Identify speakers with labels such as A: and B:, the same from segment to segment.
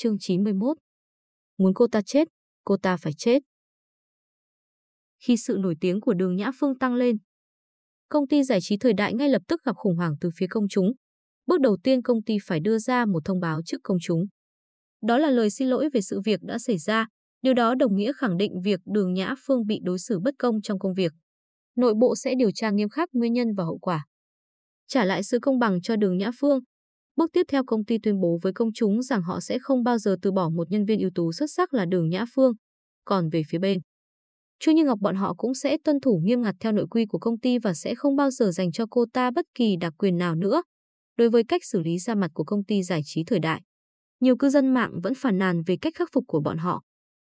A: chương 91. Muốn cô ta chết, cô ta phải chết. Khi sự nổi tiếng của đường Nhã Phương tăng lên, công ty giải trí thời đại ngay lập tức gặp khủng hoảng từ phía công chúng. Bước đầu tiên công ty phải đưa ra một thông báo trước công chúng. Đó là lời xin lỗi về sự việc đã xảy ra, điều đó đồng nghĩa khẳng định việc đường Nhã Phương bị đối xử bất công trong công việc. Nội bộ sẽ điều tra nghiêm khắc nguyên nhân và hậu quả. Trả lại sự công bằng cho đường Nhã Phương, Bước tiếp theo công ty tuyên bố với công chúng rằng họ sẽ không bao giờ từ bỏ một nhân viên ưu tú xuất sắc là Đường Nhã Phương. Còn về phía bên, Chu Như Ngọc bọn họ cũng sẽ tuân thủ nghiêm ngặt theo nội quy của công ty và sẽ không bao giờ dành cho cô ta bất kỳ đặc quyền nào nữa. Đối với cách xử lý ra mặt của công ty giải trí thời đại, nhiều cư dân mạng vẫn phàn nàn về cách khắc phục của bọn họ.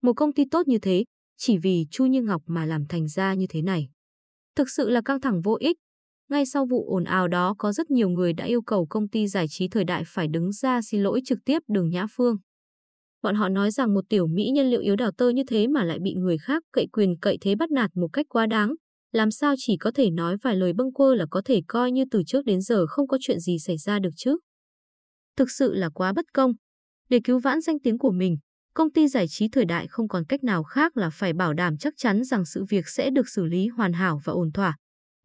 A: Một công ty tốt như thế, chỉ vì Chu Như Ngọc mà làm thành ra như thế này. Thực sự là căng thẳng vô ích, ngay sau vụ ồn ào đó có rất nhiều người đã yêu cầu công ty giải trí thời đại phải đứng ra xin lỗi trực tiếp đường Nhã Phương. Bọn họ nói rằng một tiểu mỹ nhân liệu yếu đào tơ như thế mà lại bị người khác cậy quyền cậy thế bắt nạt một cách quá đáng. Làm sao chỉ có thể nói vài lời bâng quơ là có thể coi như từ trước đến giờ không có chuyện gì xảy ra được chứ. Thực sự là quá bất công. Để cứu vãn danh tiếng của mình, công ty giải trí thời đại không còn cách nào khác là phải bảo đảm chắc chắn rằng sự việc sẽ được xử lý hoàn hảo và ổn thỏa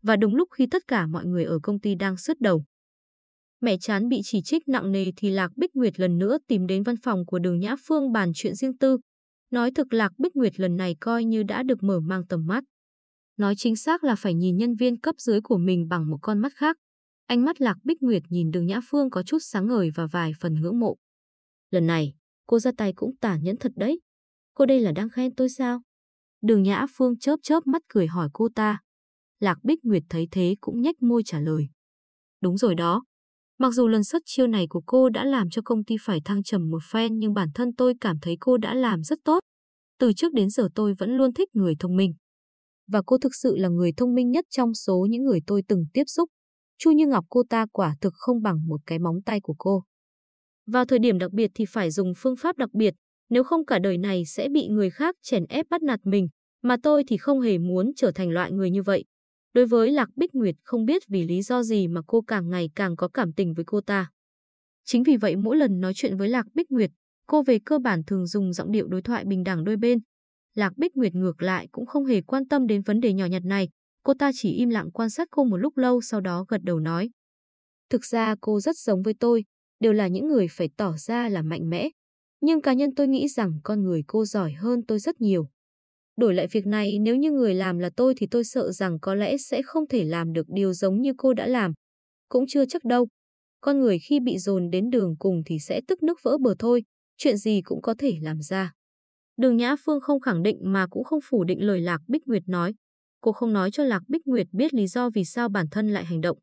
A: và đúng lúc khi tất cả mọi người ở công ty đang sứt đầu. Mẹ chán bị chỉ trích nặng nề thì Lạc Bích Nguyệt lần nữa tìm đến văn phòng của đường Nhã Phương bàn chuyện riêng tư. Nói thực Lạc Bích Nguyệt lần này coi như đã được mở mang tầm mắt. Nói chính xác là phải nhìn nhân viên cấp dưới của mình bằng một con mắt khác. Ánh mắt Lạc Bích Nguyệt nhìn đường Nhã Phương có chút sáng ngời và vài phần ngưỡng mộ. Lần này, cô ra tay cũng tả nhẫn thật đấy. Cô đây là đang khen tôi sao? Đường Nhã Phương chớp chớp mắt cười hỏi cô ta. Lạc Bích Nguyệt thấy thế cũng nhếch môi trả lời. Đúng rồi đó. Mặc dù lần xuất chiêu này của cô đã làm cho công ty phải thăng trầm một phen nhưng bản thân tôi cảm thấy cô đã làm rất tốt. Từ trước đến giờ tôi vẫn luôn thích người thông minh. Và cô thực sự là người thông minh nhất trong số những người tôi từng tiếp xúc. Chu Như Ngọc cô ta quả thực không bằng một cái móng tay của cô. Vào thời điểm đặc biệt thì phải dùng phương pháp đặc biệt, nếu không cả đời này sẽ bị người khác chèn ép bắt nạt mình, mà tôi thì không hề muốn trở thành loại người như vậy. Đối với Lạc Bích Nguyệt không biết vì lý do gì mà cô càng ngày càng có cảm tình với cô ta. Chính vì vậy mỗi lần nói chuyện với Lạc Bích Nguyệt, cô về cơ bản thường dùng giọng điệu đối thoại bình đẳng đôi bên. Lạc Bích Nguyệt ngược lại cũng không hề quan tâm đến vấn đề nhỏ nhặt này, cô ta chỉ im lặng quan sát cô một lúc lâu sau đó gật đầu nói. Thực ra cô rất giống với tôi, đều là những người phải tỏ ra là mạnh mẽ. Nhưng cá nhân tôi nghĩ rằng con người cô giỏi hơn tôi rất nhiều. Đổi lại việc này nếu như người làm là tôi thì tôi sợ rằng có lẽ sẽ không thể làm được điều giống như cô đã làm. Cũng chưa chắc đâu. Con người khi bị dồn đến đường cùng thì sẽ tức nước vỡ bờ thôi, chuyện gì cũng có thể làm ra. Đường Nhã Phương không khẳng định mà cũng không phủ định lời Lạc Bích Nguyệt nói. Cô không nói cho Lạc Bích Nguyệt biết lý do vì sao bản thân lại hành động.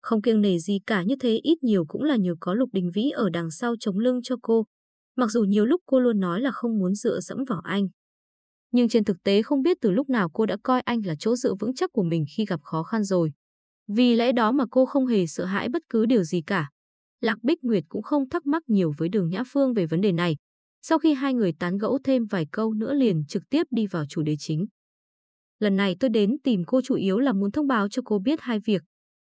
A: Không kiêng nể gì cả như thế ít nhiều cũng là nhờ có Lục Đình Vĩ ở đằng sau chống lưng cho cô. Mặc dù nhiều lúc cô luôn nói là không muốn dựa dẫm vào anh nhưng trên thực tế không biết từ lúc nào cô đã coi anh là chỗ dựa vững chắc của mình khi gặp khó khăn rồi. Vì lẽ đó mà cô không hề sợ hãi bất cứ điều gì cả. Lạc Bích Nguyệt cũng không thắc mắc nhiều với Đường Nhã Phương về vấn đề này. Sau khi hai người tán gẫu thêm vài câu nữa liền trực tiếp đi vào chủ đề chính. Lần này tôi đến tìm cô chủ yếu là muốn thông báo cho cô biết hai việc.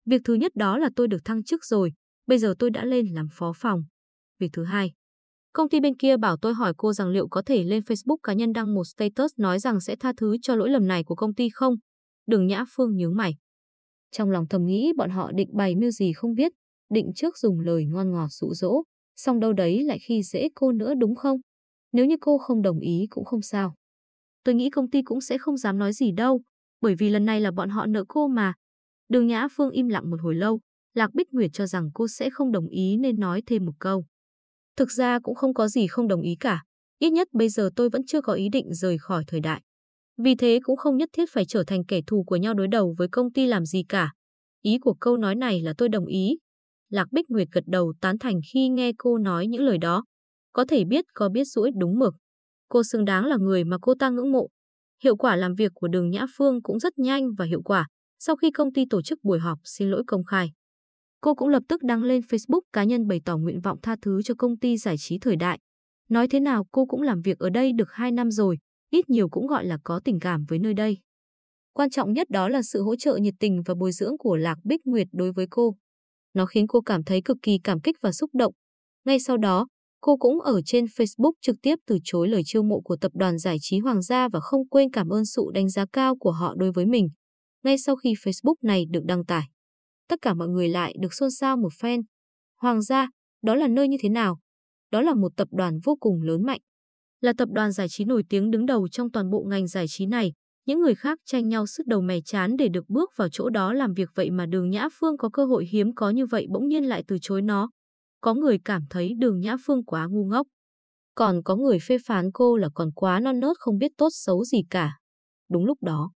A: Việc thứ nhất đó là tôi được thăng chức rồi, bây giờ tôi đã lên làm phó phòng. Việc thứ hai, Công ty bên kia bảo tôi hỏi cô rằng liệu có thể lên Facebook cá nhân đăng một status nói rằng sẽ tha thứ cho lỗi lầm này của công ty không? Đường Nhã Phương nhướng mày. Trong lòng thầm nghĩ bọn họ định bày mưu gì không biết, định trước dùng lời ngon ngọt dụ dỗ, xong đâu đấy lại khi dễ cô nữa đúng không? Nếu như cô không đồng ý cũng không sao. Tôi nghĩ công ty cũng sẽ không dám nói gì đâu, bởi vì lần này là bọn họ nợ cô mà. Đường Nhã Phương im lặng một hồi lâu, Lạc Bích Nguyệt cho rằng cô sẽ không đồng ý nên nói thêm một câu. Thực ra cũng không có gì không đồng ý cả. Ít nhất bây giờ tôi vẫn chưa có ý định rời khỏi thời đại. Vì thế cũng không nhất thiết phải trở thành kẻ thù của nhau đối đầu với công ty làm gì cả. Ý của câu nói này là tôi đồng ý. Lạc Bích Nguyệt gật đầu tán thành khi nghe cô nói những lời đó. Có thể biết, có biết rũi đúng mực. Cô xứng đáng là người mà cô ta ngưỡng mộ. Hiệu quả làm việc của đường Nhã Phương cũng rất nhanh và hiệu quả sau khi công ty tổ chức buổi họp, xin lỗi công khai. Cô cũng lập tức đăng lên Facebook cá nhân bày tỏ nguyện vọng tha thứ cho công ty giải trí thời đại. Nói thế nào cô cũng làm việc ở đây được 2 năm rồi, ít nhiều cũng gọi là có tình cảm với nơi đây. Quan trọng nhất đó là sự hỗ trợ nhiệt tình và bồi dưỡng của Lạc Bích Nguyệt đối với cô. Nó khiến cô cảm thấy cực kỳ cảm kích và xúc động. Ngay sau đó, Cô cũng ở trên Facebook trực tiếp từ chối lời chiêu mộ của tập đoàn giải trí Hoàng gia và không quên cảm ơn sự đánh giá cao của họ đối với mình. Ngay sau khi Facebook này được đăng tải, tất cả mọi người lại được xôn xao một phen. Hoàng gia, đó là nơi như thế nào? Đó là một tập đoàn vô cùng lớn mạnh. Là tập đoàn giải trí nổi tiếng đứng đầu trong toàn bộ ngành giải trí này, những người khác tranh nhau sức đầu mè chán để được bước vào chỗ đó làm việc vậy mà đường Nhã Phương có cơ hội hiếm có như vậy bỗng nhiên lại từ chối nó. Có người cảm thấy đường Nhã Phương quá ngu ngốc. Còn có người phê phán cô là còn quá non nớt không biết tốt xấu gì cả. Đúng lúc đó,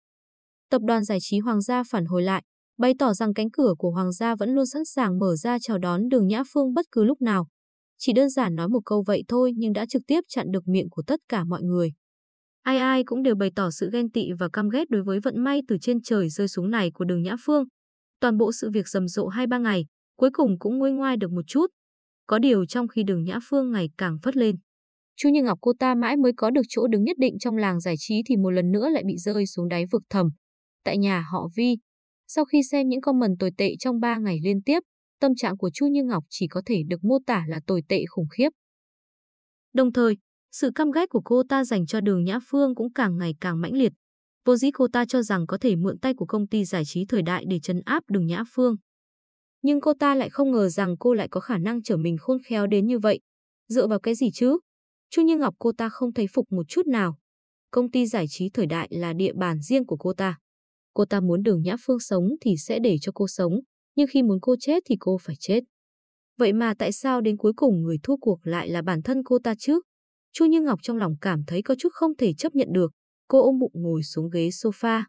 A: tập đoàn giải trí Hoàng gia phản hồi lại, bày tỏ rằng cánh cửa của Hoàng gia vẫn luôn sẵn sàng mở ra chào đón đường Nhã Phương bất cứ lúc nào. Chỉ đơn giản nói một câu vậy thôi nhưng đã trực tiếp chặn được miệng của tất cả mọi người. Ai ai cũng đều bày tỏ sự ghen tị và căm ghét đối với vận may từ trên trời rơi xuống này của đường Nhã Phương. Toàn bộ sự việc rầm rộ hai ba ngày, cuối cùng cũng nguôi ngoai được một chút. Có điều trong khi đường Nhã Phương ngày càng phất lên. Chu Như Ngọc cô ta mãi mới có được chỗ đứng nhất định trong làng giải trí thì một lần nữa lại bị rơi xuống đáy vực thầm. Tại nhà họ Vi, sau khi xem những comment tồi tệ trong ba ngày liên tiếp, tâm trạng của Chu Như Ngọc chỉ có thể được mô tả là tồi tệ khủng khiếp. Đồng thời, sự căm ghét của cô ta dành cho đường Nhã Phương cũng càng ngày càng mãnh liệt. Vô dĩ cô ta cho rằng có thể mượn tay của công ty giải trí thời đại để chấn áp đường Nhã Phương. Nhưng cô ta lại không ngờ rằng cô lại có khả năng trở mình khôn khéo đến như vậy. Dựa vào cái gì chứ? Chu Như Ngọc cô ta không thấy phục một chút nào. Công ty giải trí thời đại là địa bàn riêng của cô ta. Cô ta muốn đường Nhã Phương sống thì sẽ để cho cô sống, nhưng khi muốn cô chết thì cô phải chết. Vậy mà tại sao đến cuối cùng người thua cuộc lại là bản thân cô ta chứ? Chu Như Ngọc trong lòng cảm thấy có chút không thể chấp nhận được. Cô ôm bụng ngồi xuống ghế sofa.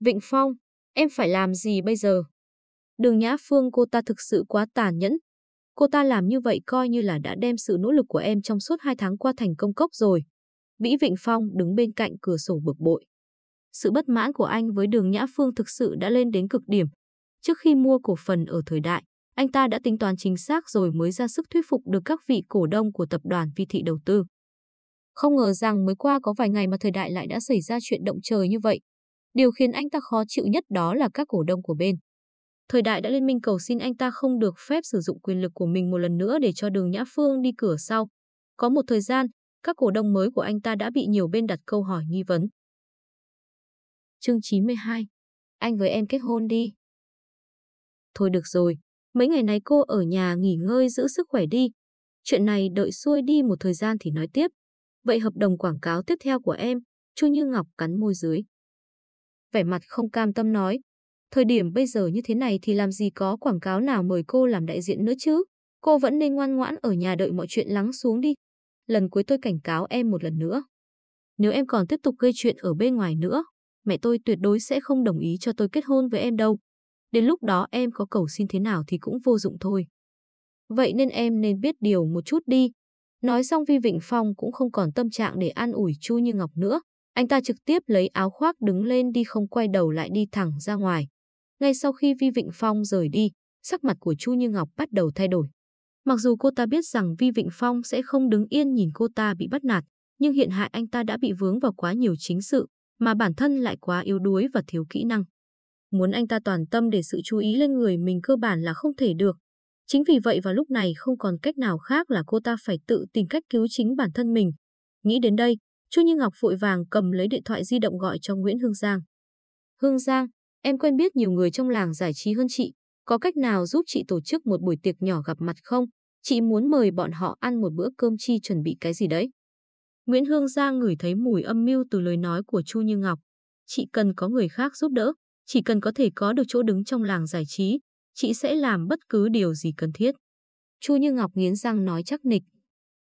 A: Vịnh Phong, em phải làm gì bây giờ? Đường Nhã Phương cô ta thực sự quá tàn nhẫn. Cô ta làm như vậy coi như là đã đem sự nỗ lực của em trong suốt hai tháng qua thành công cốc rồi. Vĩ Vịnh Phong đứng bên cạnh cửa sổ bực bội. Sự bất mãn của anh với đường Nhã Phương thực sự đã lên đến cực điểm. Trước khi mua cổ phần ở thời đại, anh ta đã tính toán chính xác rồi mới ra sức thuyết phục được các vị cổ đông của tập đoàn Vi Thị đầu tư. Không ngờ rằng mới qua có vài ngày mà thời đại lại đã xảy ra chuyện động trời như vậy. Điều khiến anh ta khó chịu nhất đó là các cổ đông của bên. Thời đại đã liên minh cầu xin anh ta không được phép sử dụng quyền lực của mình một lần nữa để cho đường Nhã Phương đi cửa sau. Có một thời gian, các cổ đông mới của anh ta đã bị nhiều bên đặt câu hỏi nghi vấn. Chương 92 Anh với em kết hôn đi. Thôi được rồi, mấy ngày này cô ở nhà nghỉ ngơi giữ sức khỏe đi. Chuyện này đợi xuôi đi một thời gian thì nói tiếp. Vậy hợp đồng quảng cáo tiếp theo của em, Chu Như Ngọc cắn môi dưới. Vẻ mặt không cam tâm nói, thời điểm bây giờ như thế này thì làm gì có quảng cáo nào mời cô làm đại diện nữa chứ. Cô vẫn nên ngoan ngoãn ở nhà đợi mọi chuyện lắng xuống đi. Lần cuối tôi cảnh cáo em một lần nữa. Nếu em còn tiếp tục gây chuyện ở bên ngoài nữa, mẹ tôi tuyệt đối sẽ không đồng ý cho tôi kết hôn với em đâu. Đến lúc đó em có cầu xin thế nào thì cũng vô dụng thôi. Vậy nên em nên biết điều một chút đi. Nói xong Vi Vịnh Phong cũng không còn tâm trạng để an ủi Chu Như Ngọc nữa. Anh ta trực tiếp lấy áo khoác đứng lên đi không quay đầu lại đi thẳng ra ngoài. Ngay sau khi Vi Vịnh Phong rời đi, sắc mặt của Chu Như Ngọc bắt đầu thay đổi. Mặc dù cô ta biết rằng Vi Vịnh Phong sẽ không đứng yên nhìn cô ta bị bắt nạt, nhưng hiện hại anh ta đã bị vướng vào quá nhiều chính sự, mà bản thân lại quá yếu đuối và thiếu kỹ năng. Muốn anh ta toàn tâm để sự chú ý lên người mình cơ bản là không thể được. Chính vì vậy vào lúc này không còn cách nào khác là cô ta phải tự tìm cách cứu chính bản thân mình. Nghĩ đến đây, Chu Như Ngọc vội vàng cầm lấy điện thoại di động gọi cho Nguyễn Hương Giang. Hương Giang, em quen biết nhiều người trong làng giải trí hơn chị. Có cách nào giúp chị tổ chức một buổi tiệc nhỏ gặp mặt không? Chị muốn mời bọn họ ăn một bữa cơm chi chuẩn bị cái gì đấy. Nguyễn Hương Giang ngửi thấy mùi âm mưu từ lời nói của Chu Như Ngọc. Chị cần có người khác giúp đỡ, chỉ cần có thể có được chỗ đứng trong làng giải trí, chị sẽ làm bất cứ điều gì cần thiết. Chu Như Ngọc nghiến răng nói chắc nịch.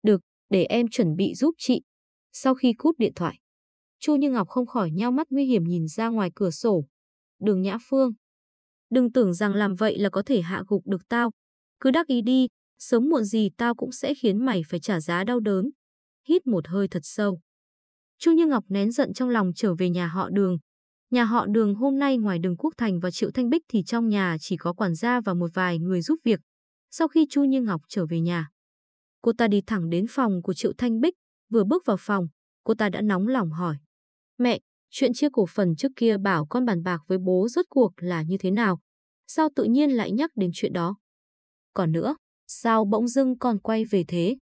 A: Được, để em chuẩn bị giúp chị. Sau khi cút điện thoại, Chu Như Ngọc không khỏi nhao mắt nguy hiểm nhìn ra ngoài cửa sổ. Đường Nhã Phương. Đừng tưởng rằng làm vậy là có thể hạ gục được tao. Cứ đắc ý đi, sớm muộn gì tao cũng sẽ khiến mày phải trả giá đau đớn. Hít một hơi thật sâu. Chu Như Ngọc nén giận trong lòng trở về nhà họ đường. Nhà họ đường hôm nay ngoài đường Quốc Thành và Triệu Thanh Bích thì trong nhà chỉ có quản gia và một vài người giúp việc. Sau khi Chu Như Ngọc trở về nhà, cô ta đi thẳng đến phòng của Triệu Thanh Bích. Vừa bước vào phòng, cô ta đã nóng lòng hỏi. Mẹ, chuyện chia cổ phần trước kia bảo con bàn bạc với bố rốt cuộc là như thế nào? Sao tự nhiên lại nhắc đến chuyện đó? Còn nữa, Sao bỗng dưng con quay về thế?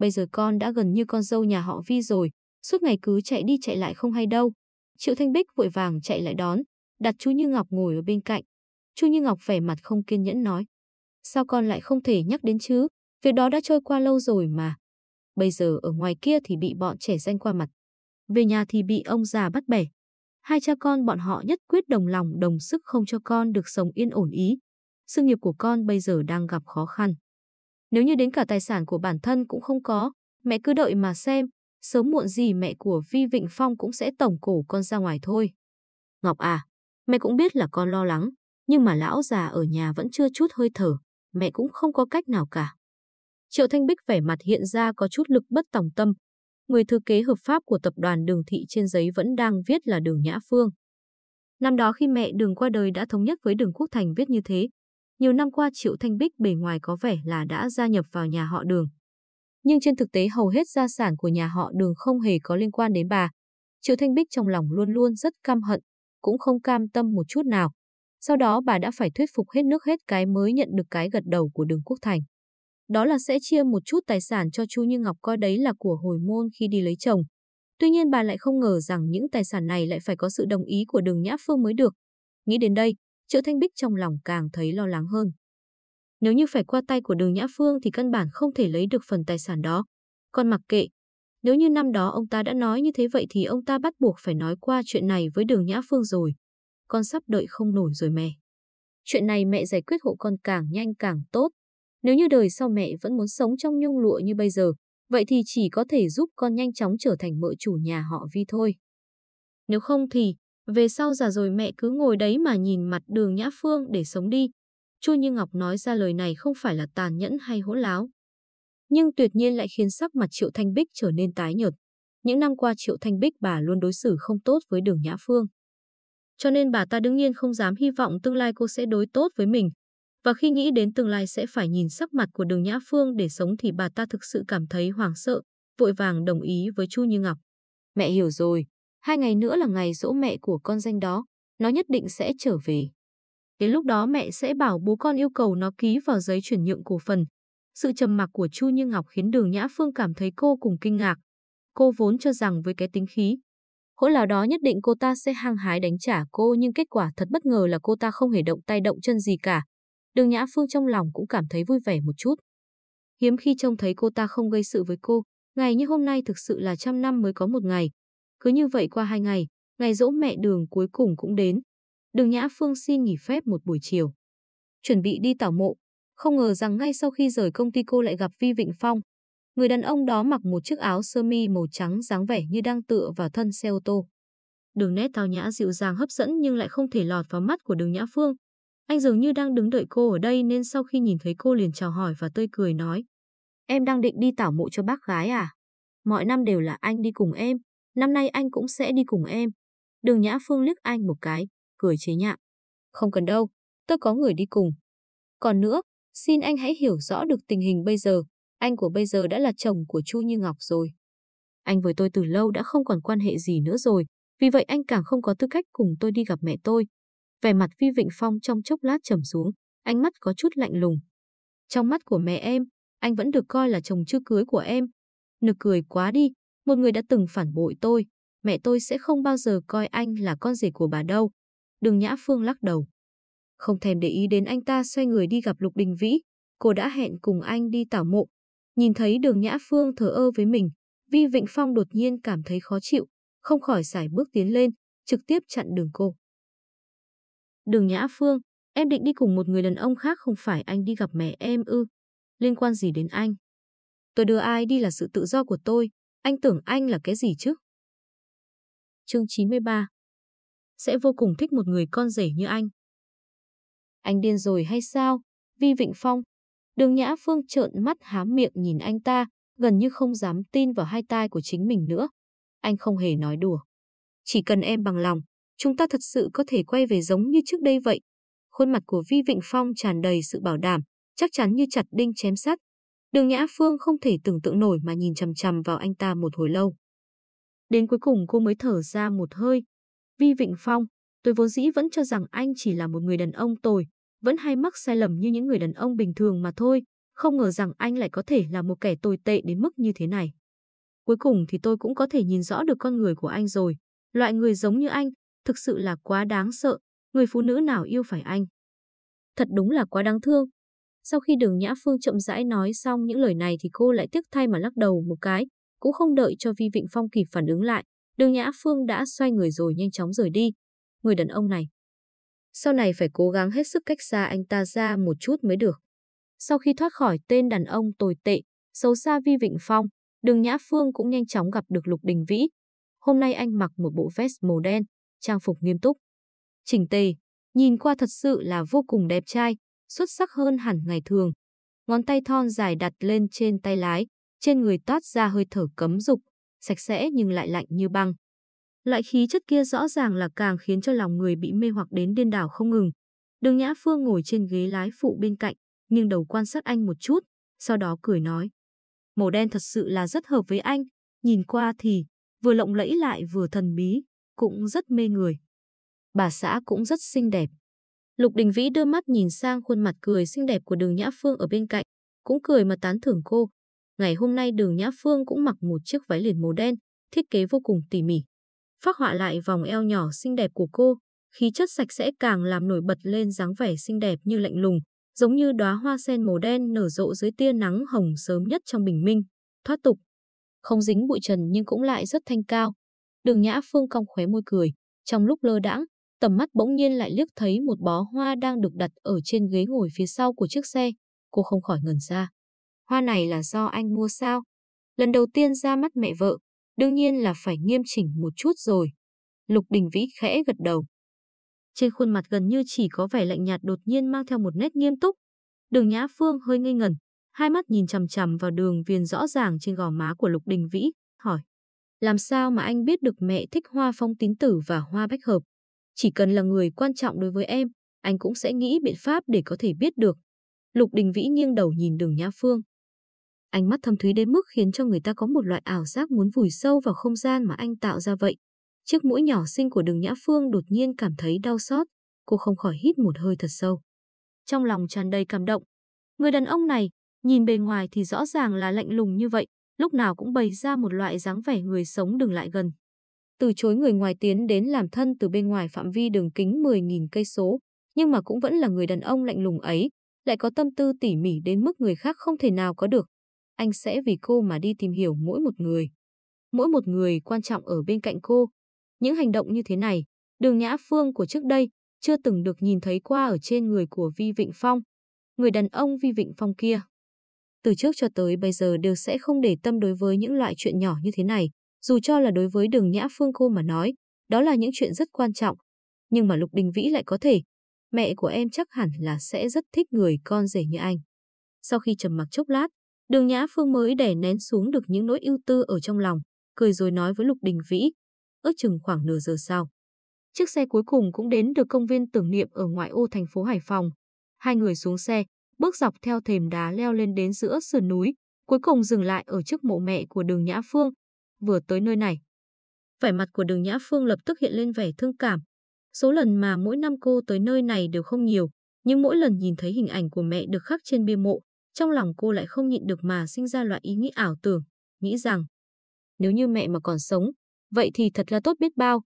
A: Bây giờ con đã gần như con dâu nhà họ Vi rồi, suốt ngày cứ chạy đi chạy lại không hay đâu. Triệu Thanh Bích vội vàng chạy lại đón, đặt chú Như Ngọc ngồi ở bên cạnh. Chu Như Ngọc vẻ mặt không kiên nhẫn nói. Sao con lại không thể nhắc đến chứ? Việc đó đã trôi qua lâu rồi mà. Bây giờ ở ngoài kia thì bị bọn trẻ danh qua mặt. Về nhà thì bị ông già bắt bẻ. Hai cha con bọn họ nhất quyết đồng lòng đồng sức không cho con được sống yên ổn ý. Sự nghiệp của con bây giờ đang gặp khó khăn. Nếu như đến cả tài sản của bản thân cũng không có, mẹ cứ đợi mà xem, sớm muộn gì mẹ của Vi Vịnh Phong cũng sẽ tổng cổ con ra ngoài thôi. Ngọc à, mẹ cũng biết là con lo lắng, nhưng mà lão già ở nhà vẫn chưa chút hơi thở, mẹ cũng không có cách nào cả. Triệu Thanh Bích vẻ mặt hiện ra có chút lực bất tòng tâm. Người thư kế hợp pháp của tập đoàn Đường Thị trên giấy vẫn đang viết là Đường Nhã Phương. Năm đó khi mẹ Đường qua đời đã thống nhất với Đường Quốc Thành viết như thế. Nhiều năm qua Triệu Thanh Bích bề ngoài có vẻ là đã gia nhập vào nhà họ Đường. Nhưng trên thực tế hầu hết gia sản của nhà họ Đường không hề có liên quan đến bà. Triệu Thanh Bích trong lòng luôn luôn rất căm hận, cũng không cam tâm một chút nào. Sau đó bà đã phải thuyết phục hết nước hết cái mới nhận được cái gật đầu của Đường Quốc Thành. Đó là sẽ chia một chút tài sản cho Chu Như Ngọc coi đấy là của hồi môn khi đi lấy chồng. Tuy nhiên bà lại không ngờ rằng những tài sản này lại phải có sự đồng ý của Đường Nhã Phương mới được. Nghĩ đến đây, Triệu Thanh Bích trong lòng càng thấy lo lắng hơn. Nếu như phải qua tay của Đường Nhã Phương thì căn bản không thể lấy được phần tài sản đó. Còn mặc kệ, nếu như năm đó ông ta đã nói như thế vậy thì ông ta bắt buộc phải nói qua chuyện này với Đường Nhã Phương rồi. Con sắp đợi không nổi rồi mẹ. Chuyện này mẹ giải quyết hộ con càng nhanh càng tốt. Nếu như đời sau mẹ vẫn muốn sống trong nhung lụa như bây giờ, vậy thì chỉ có thể giúp con nhanh chóng trở thành mợ chủ nhà họ Vi thôi. Nếu không thì, về sau già rồi mẹ cứ ngồi đấy mà nhìn mặt đường Nhã Phương để sống đi. Chu Như Ngọc nói ra lời này không phải là tàn nhẫn hay hỗn láo. Nhưng tuyệt nhiên lại khiến sắc mặt Triệu Thanh Bích trở nên tái nhợt. Những năm qua Triệu Thanh Bích bà luôn đối xử không tốt với đường Nhã Phương. Cho nên bà ta đương nhiên không dám hy vọng tương lai cô sẽ đối tốt với mình. Và khi nghĩ đến tương lai sẽ phải nhìn sắc mặt của đường Nhã Phương để sống thì bà ta thực sự cảm thấy hoảng sợ, vội vàng đồng ý với Chu Như Ngọc. Mẹ hiểu rồi, hai ngày nữa là ngày dỗ mẹ của con danh đó, nó nhất định sẽ trở về. Đến lúc đó mẹ sẽ bảo bố con yêu cầu nó ký vào giấy chuyển nhượng cổ phần. Sự trầm mặc của Chu Như Ngọc khiến Đường Nhã Phương cảm thấy cô cùng kinh ngạc. Cô vốn cho rằng với cái tính khí, hỗn lào đó nhất định cô ta sẽ hăng hái đánh trả cô nhưng kết quả thật bất ngờ là cô ta không hề động tay động chân gì cả. Đường Nhã Phương trong lòng cũng cảm thấy vui vẻ một chút. Hiếm khi trông thấy cô ta không gây sự với cô, ngày như hôm nay thực sự là trăm năm mới có một ngày. Cứ như vậy qua hai ngày, ngày dỗ mẹ đường cuối cùng cũng đến. Đường Nhã Phương xin nghỉ phép một buổi chiều. Chuẩn bị đi tảo mộ, không ngờ rằng ngay sau khi rời công ty cô lại gặp Vi Vịnh Phong. Người đàn ông đó mặc một chiếc áo sơ mi màu trắng dáng vẻ như đang tựa vào thân xe ô tô. Đường nét tao nhã dịu dàng hấp dẫn nhưng lại không thể lọt vào mắt của đường Nhã Phương. Anh dường như đang đứng đợi cô ở đây nên sau khi nhìn thấy cô liền chào hỏi và tươi cười nói. Em đang định đi tảo mộ cho bác gái à? Mọi năm đều là anh đi cùng em, năm nay anh cũng sẽ đi cùng em. Đường Nhã Phương liếc anh một cái, cười chế nhạo. Không cần đâu, tôi có người đi cùng. Còn nữa, xin anh hãy hiểu rõ được tình hình bây giờ, anh của bây giờ đã là chồng của Chu Như Ngọc rồi. Anh với tôi từ lâu đã không còn quan hệ gì nữa rồi, vì vậy anh càng không có tư cách cùng tôi đi gặp mẹ tôi. Vẻ mặt Vi Vịnh Phong trong chốc lát trầm xuống, ánh mắt có chút lạnh lùng. Trong mắt của mẹ em, anh vẫn được coi là chồng chưa cưới của em. Nực cười quá đi, một người đã từng phản bội tôi, mẹ tôi sẽ không bao giờ coi anh là con rể của bà đâu. Đường Nhã Phương lắc đầu. Không thèm để ý đến anh ta xoay người đi gặp Lục Đình Vĩ, cô đã hẹn cùng anh đi tảo mộ. Nhìn thấy đường Nhã Phương thờ ơ với mình, Vi Vịnh Phong đột nhiên cảm thấy khó chịu, không khỏi xài bước tiến lên, trực tiếp chặn đường cô. Đường Nhã Phương, em định đi cùng một người đàn ông khác không phải anh đi gặp mẹ em ư. Liên quan gì đến anh? Tôi đưa ai đi là sự tự do của tôi, anh tưởng anh là cái gì chứ? Chương 93 Sẽ vô cùng thích một người con rể như anh. Anh điên rồi hay sao? Vi Vịnh Phong. Đường Nhã Phương trợn mắt hám miệng nhìn anh ta, gần như không dám tin vào hai tai của chính mình nữa. Anh không hề nói đùa. Chỉ cần em bằng lòng, chúng ta thật sự có thể quay về giống như trước đây vậy. Khuôn mặt của Vi Vịnh Phong tràn đầy sự bảo đảm, chắc chắn như chặt đinh chém sắt. Đường Nhã Phương không thể tưởng tượng nổi mà nhìn chằm chằm vào anh ta một hồi lâu. Đến cuối cùng cô mới thở ra một hơi. Vi Vịnh Phong, tôi vốn dĩ vẫn cho rằng anh chỉ là một người đàn ông tồi, vẫn hay mắc sai lầm như những người đàn ông bình thường mà thôi, Không ngờ rằng anh lại có thể là một kẻ tồi tệ đến mức như thế này. Cuối cùng thì tôi cũng có thể nhìn rõ được con người của anh rồi. Loại người giống như anh, thực sự là quá đáng sợ. Người phụ nữ nào yêu phải anh? Thật đúng là quá đáng thương. Sau khi đường Nhã Phương chậm rãi nói xong những lời này thì cô lại tiếc thay mà lắc đầu một cái, cũng không đợi cho Vi Vịnh Phong kịp phản ứng lại. Đường Nhã Phương đã xoay người rồi nhanh chóng rời đi. Người đàn ông này. Sau này phải cố gắng hết sức cách xa anh ta ra một chút mới được. Sau khi thoát khỏi tên đàn ông tồi tệ, xấu xa Vi Vịnh Phong, đường Nhã Phương cũng nhanh chóng gặp được Lục Đình Vĩ. Hôm nay anh mặc một bộ vest màu đen, trang phục nghiêm túc. Chỉnh tề, nhìn qua thật sự là vô cùng đẹp trai, xuất sắc hơn hẳn ngày thường. Ngón tay thon dài đặt lên trên tay lái, trên người toát ra hơi thở cấm dục, sạch sẽ nhưng lại lạnh như băng. Loại khí chất kia rõ ràng là càng khiến cho lòng người bị mê hoặc đến điên đảo không ngừng. Đường Nhã Phương ngồi trên ghế lái phụ bên cạnh, nhưng đầu quan sát anh một chút, sau đó cười nói. Màu đen thật sự là rất hợp với anh, nhìn qua thì vừa lộng lẫy lại vừa thần bí, cũng rất mê người. Bà xã cũng rất xinh đẹp. Lục Đình Vĩ đưa mắt nhìn sang khuôn mặt cười xinh đẹp của đường Nhã Phương ở bên cạnh, cũng cười mà tán thưởng cô. Ngày hôm nay đường Nhã Phương cũng mặc một chiếc váy liền màu đen, thiết kế vô cùng tỉ mỉ. Phác họa lại vòng eo nhỏ xinh đẹp của cô, khí chất sạch sẽ càng làm nổi bật lên dáng vẻ xinh đẹp như lạnh lùng, giống như đóa hoa sen màu đen nở rộ dưới tia nắng hồng sớm nhất trong bình minh, thoát tục. Không dính bụi trần nhưng cũng lại rất thanh cao. Đường Nhã Phương cong khóe môi cười, trong lúc lơ đãng, tầm mắt bỗng nhiên lại liếc thấy một bó hoa đang được đặt ở trên ghế ngồi phía sau của chiếc xe. Cô không khỏi ngẩn ra. Hoa này là do anh mua sao? Lần đầu tiên ra mắt mẹ vợ, đương nhiên là phải nghiêm chỉnh một chút rồi. Lục Đình Vĩ khẽ gật đầu. Trên khuôn mặt gần như chỉ có vẻ lạnh nhạt đột nhiên mang theo một nét nghiêm túc. Đường Nhã Phương hơi ngây ngẩn, hai mắt nhìn chằm chằm vào đường viền rõ ràng trên gò má của Lục Đình Vĩ, hỏi. Làm sao mà anh biết được mẹ thích hoa phong tín tử và hoa bách hợp? Chỉ cần là người quan trọng đối với em, anh cũng sẽ nghĩ biện pháp để có thể biết được. Lục Đình Vĩ nghiêng đầu nhìn đường Nhã Phương. Ánh mắt thâm thúy đến mức khiến cho người ta có một loại ảo giác muốn vùi sâu vào không gian mà anh tạo ra vậy. Chiếc mũi nhỏ xinh của đường Nhã Phương đột nhiên cảm thấy đau xót, cô không khỏi hít một hơi thật sâu. Trong lòng tràn đầy cảm động. Người đàn ông này, nhìn bề ngoài thì rõ ràng là lạnh lùng như vậy, lúc nào cũng bày ra một loại dáng vẻ người sống đừng lại gần. Từ chối người ngoài tiến đến làm thân từ bên ngoài phạm vi đường kính 10.000 cây số, nhưng mà cũng vẫn là người đàn ông lạnh lùng ấy, lại có tâm tư tỉ mỉ đến mức người khác không thể nào có được. Anh sẽ vì cô mà đi tìm hiểu mỗi một người. Mỗi một người quan trọng ở bên cạnh cô, những hành động như thế này, đường Nhã Phương của trước đây chưa từng được nhìn thấy qua ở trên người của Vi Vịnh Phong, người đàn ông Vi Vịnh Phong kia. Từ trước cho tới bây giờ đều sẽ không để tâm đối với những loại chuyện nhỏ như thế này, dù cho là đối với đường Nhã Phương cô mà nói, đó là những chuyện rất quan trọng. Nhưng mà Lục Đình Vĩ lại có thể, mẹ của em chắc hẳn là sẽ rất thích người con rể như anh. Sau khi trầm mặc chốc lát, đường Nhã Phương mới đè nén xuống được những nỗi ưu tư ở trong lòng, cười rồi nói với Lục Đình Vĩ, ước chừng khoảng nửa giờ sau. Chiếc xe cuối cùng cũng đến được công viên tưởng niệm ở ngoại ô thành phố Hải Phòng. Hai người xuống xe, bước dọc theo thềm đá leo lên đến giữa sườn núi, cuối cùng dừng lại ở trước mộ mẹ của đường Nhã Phương. Vừa tới nơi này, vẻ mặt của đường Nhã Phương lập tức hiện lên vẻ thương cảm. Số lần mà mỗi năm cô tới nơi này đều không nhiều, nhưng mỗi lần nhìn thấy hình ảnh của mẹ được khắc trên bia mộ, trong lòng cô lại không nhịn được mà sinh ra loại ý nghĩ ảo tưởng, nghĩ rằng nếu như mẹ mà còn sống, vậy thì thật là tốt biết bao.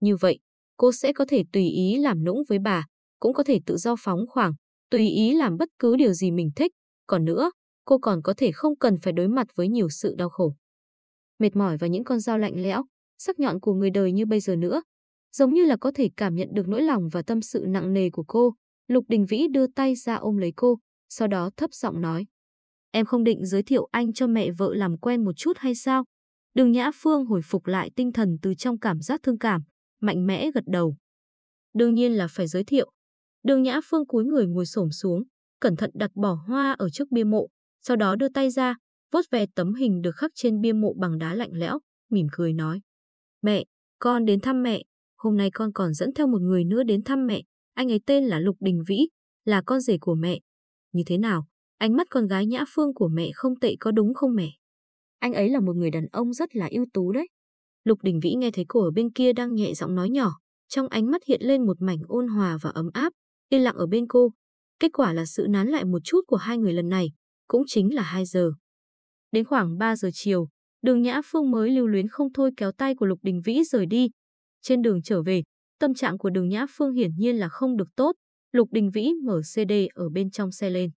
A: Như vậy, cô sẽ có thể tùy ý làm nũng với bà, cũng có thể tự do phóng khoảng, tùy ý làm bất cứ điều gì mình thích. Còn nữa, cô còn có thể không cần phải đối mặt với nhiều sự đau khổ. Mệt mỏi và những con dao lạnh lẽo, sắc nhọn của người đời như bây giờ nữa. Giống như là có thể cảm nhận được nỗi lòng và tâm sự nặng nề của cô. Lục Đình Vĩ đưa tay ra ôm lấy cô, sau đó thấp giọng nói. Em không định giới thiệu anh cho mẹ vợ làm quen một chút hay sao? Đường Nhã Phương hồi phục lại tinh thần từ trong cảm giác thương cảm, mạnh mẽ gật đầu. Đương nhiên là phải giới thiệu. Đường Nhã Phương cúi người ngồi xổm xuống, cẩn thận đặt bỏ hoa ở trước bia mộ, sau đó đưa tay ra, vuốt ve tấm hình được khắc trên bia mộ bằng đá lạnh lẽo, mỉm cười nói. Mẹ, con đến thăm mẹ, hôm nay con còn dẫn theo một người nữa đến thăm mẹ, anh ấy tên là Lục Đình Vĩ, là con rể của mẹ. Như thế nào, ánh mắt con gái Nhã Phương của mẹ không tệ có đúng không mẹ? Anh ấy là một người đàn ông rất là ưu tú đấy. Lục Đình Vĩ nghe thấy cô ở bên kia đang nhẹ giọng nói nhỏ, trong ánh mắt hiện lên một mảnh ôn hòa và ấm áp, yên lặng ở bên cô. Kết quả là sự nán lại một chút của hai người lần này, cũng chính là 2 giờ. Đến khoảng 3 giờ chiều, đường Nhã Phương mới lưu luyến không thôi kéo tay của Lục Đình Vĩ rời đi. Trên đường trở về, tâm trạng của đường Nhã Phương hiển nhiên là không được tốt. Lục Đình Vĩ mở CD ở bên trong xe lên.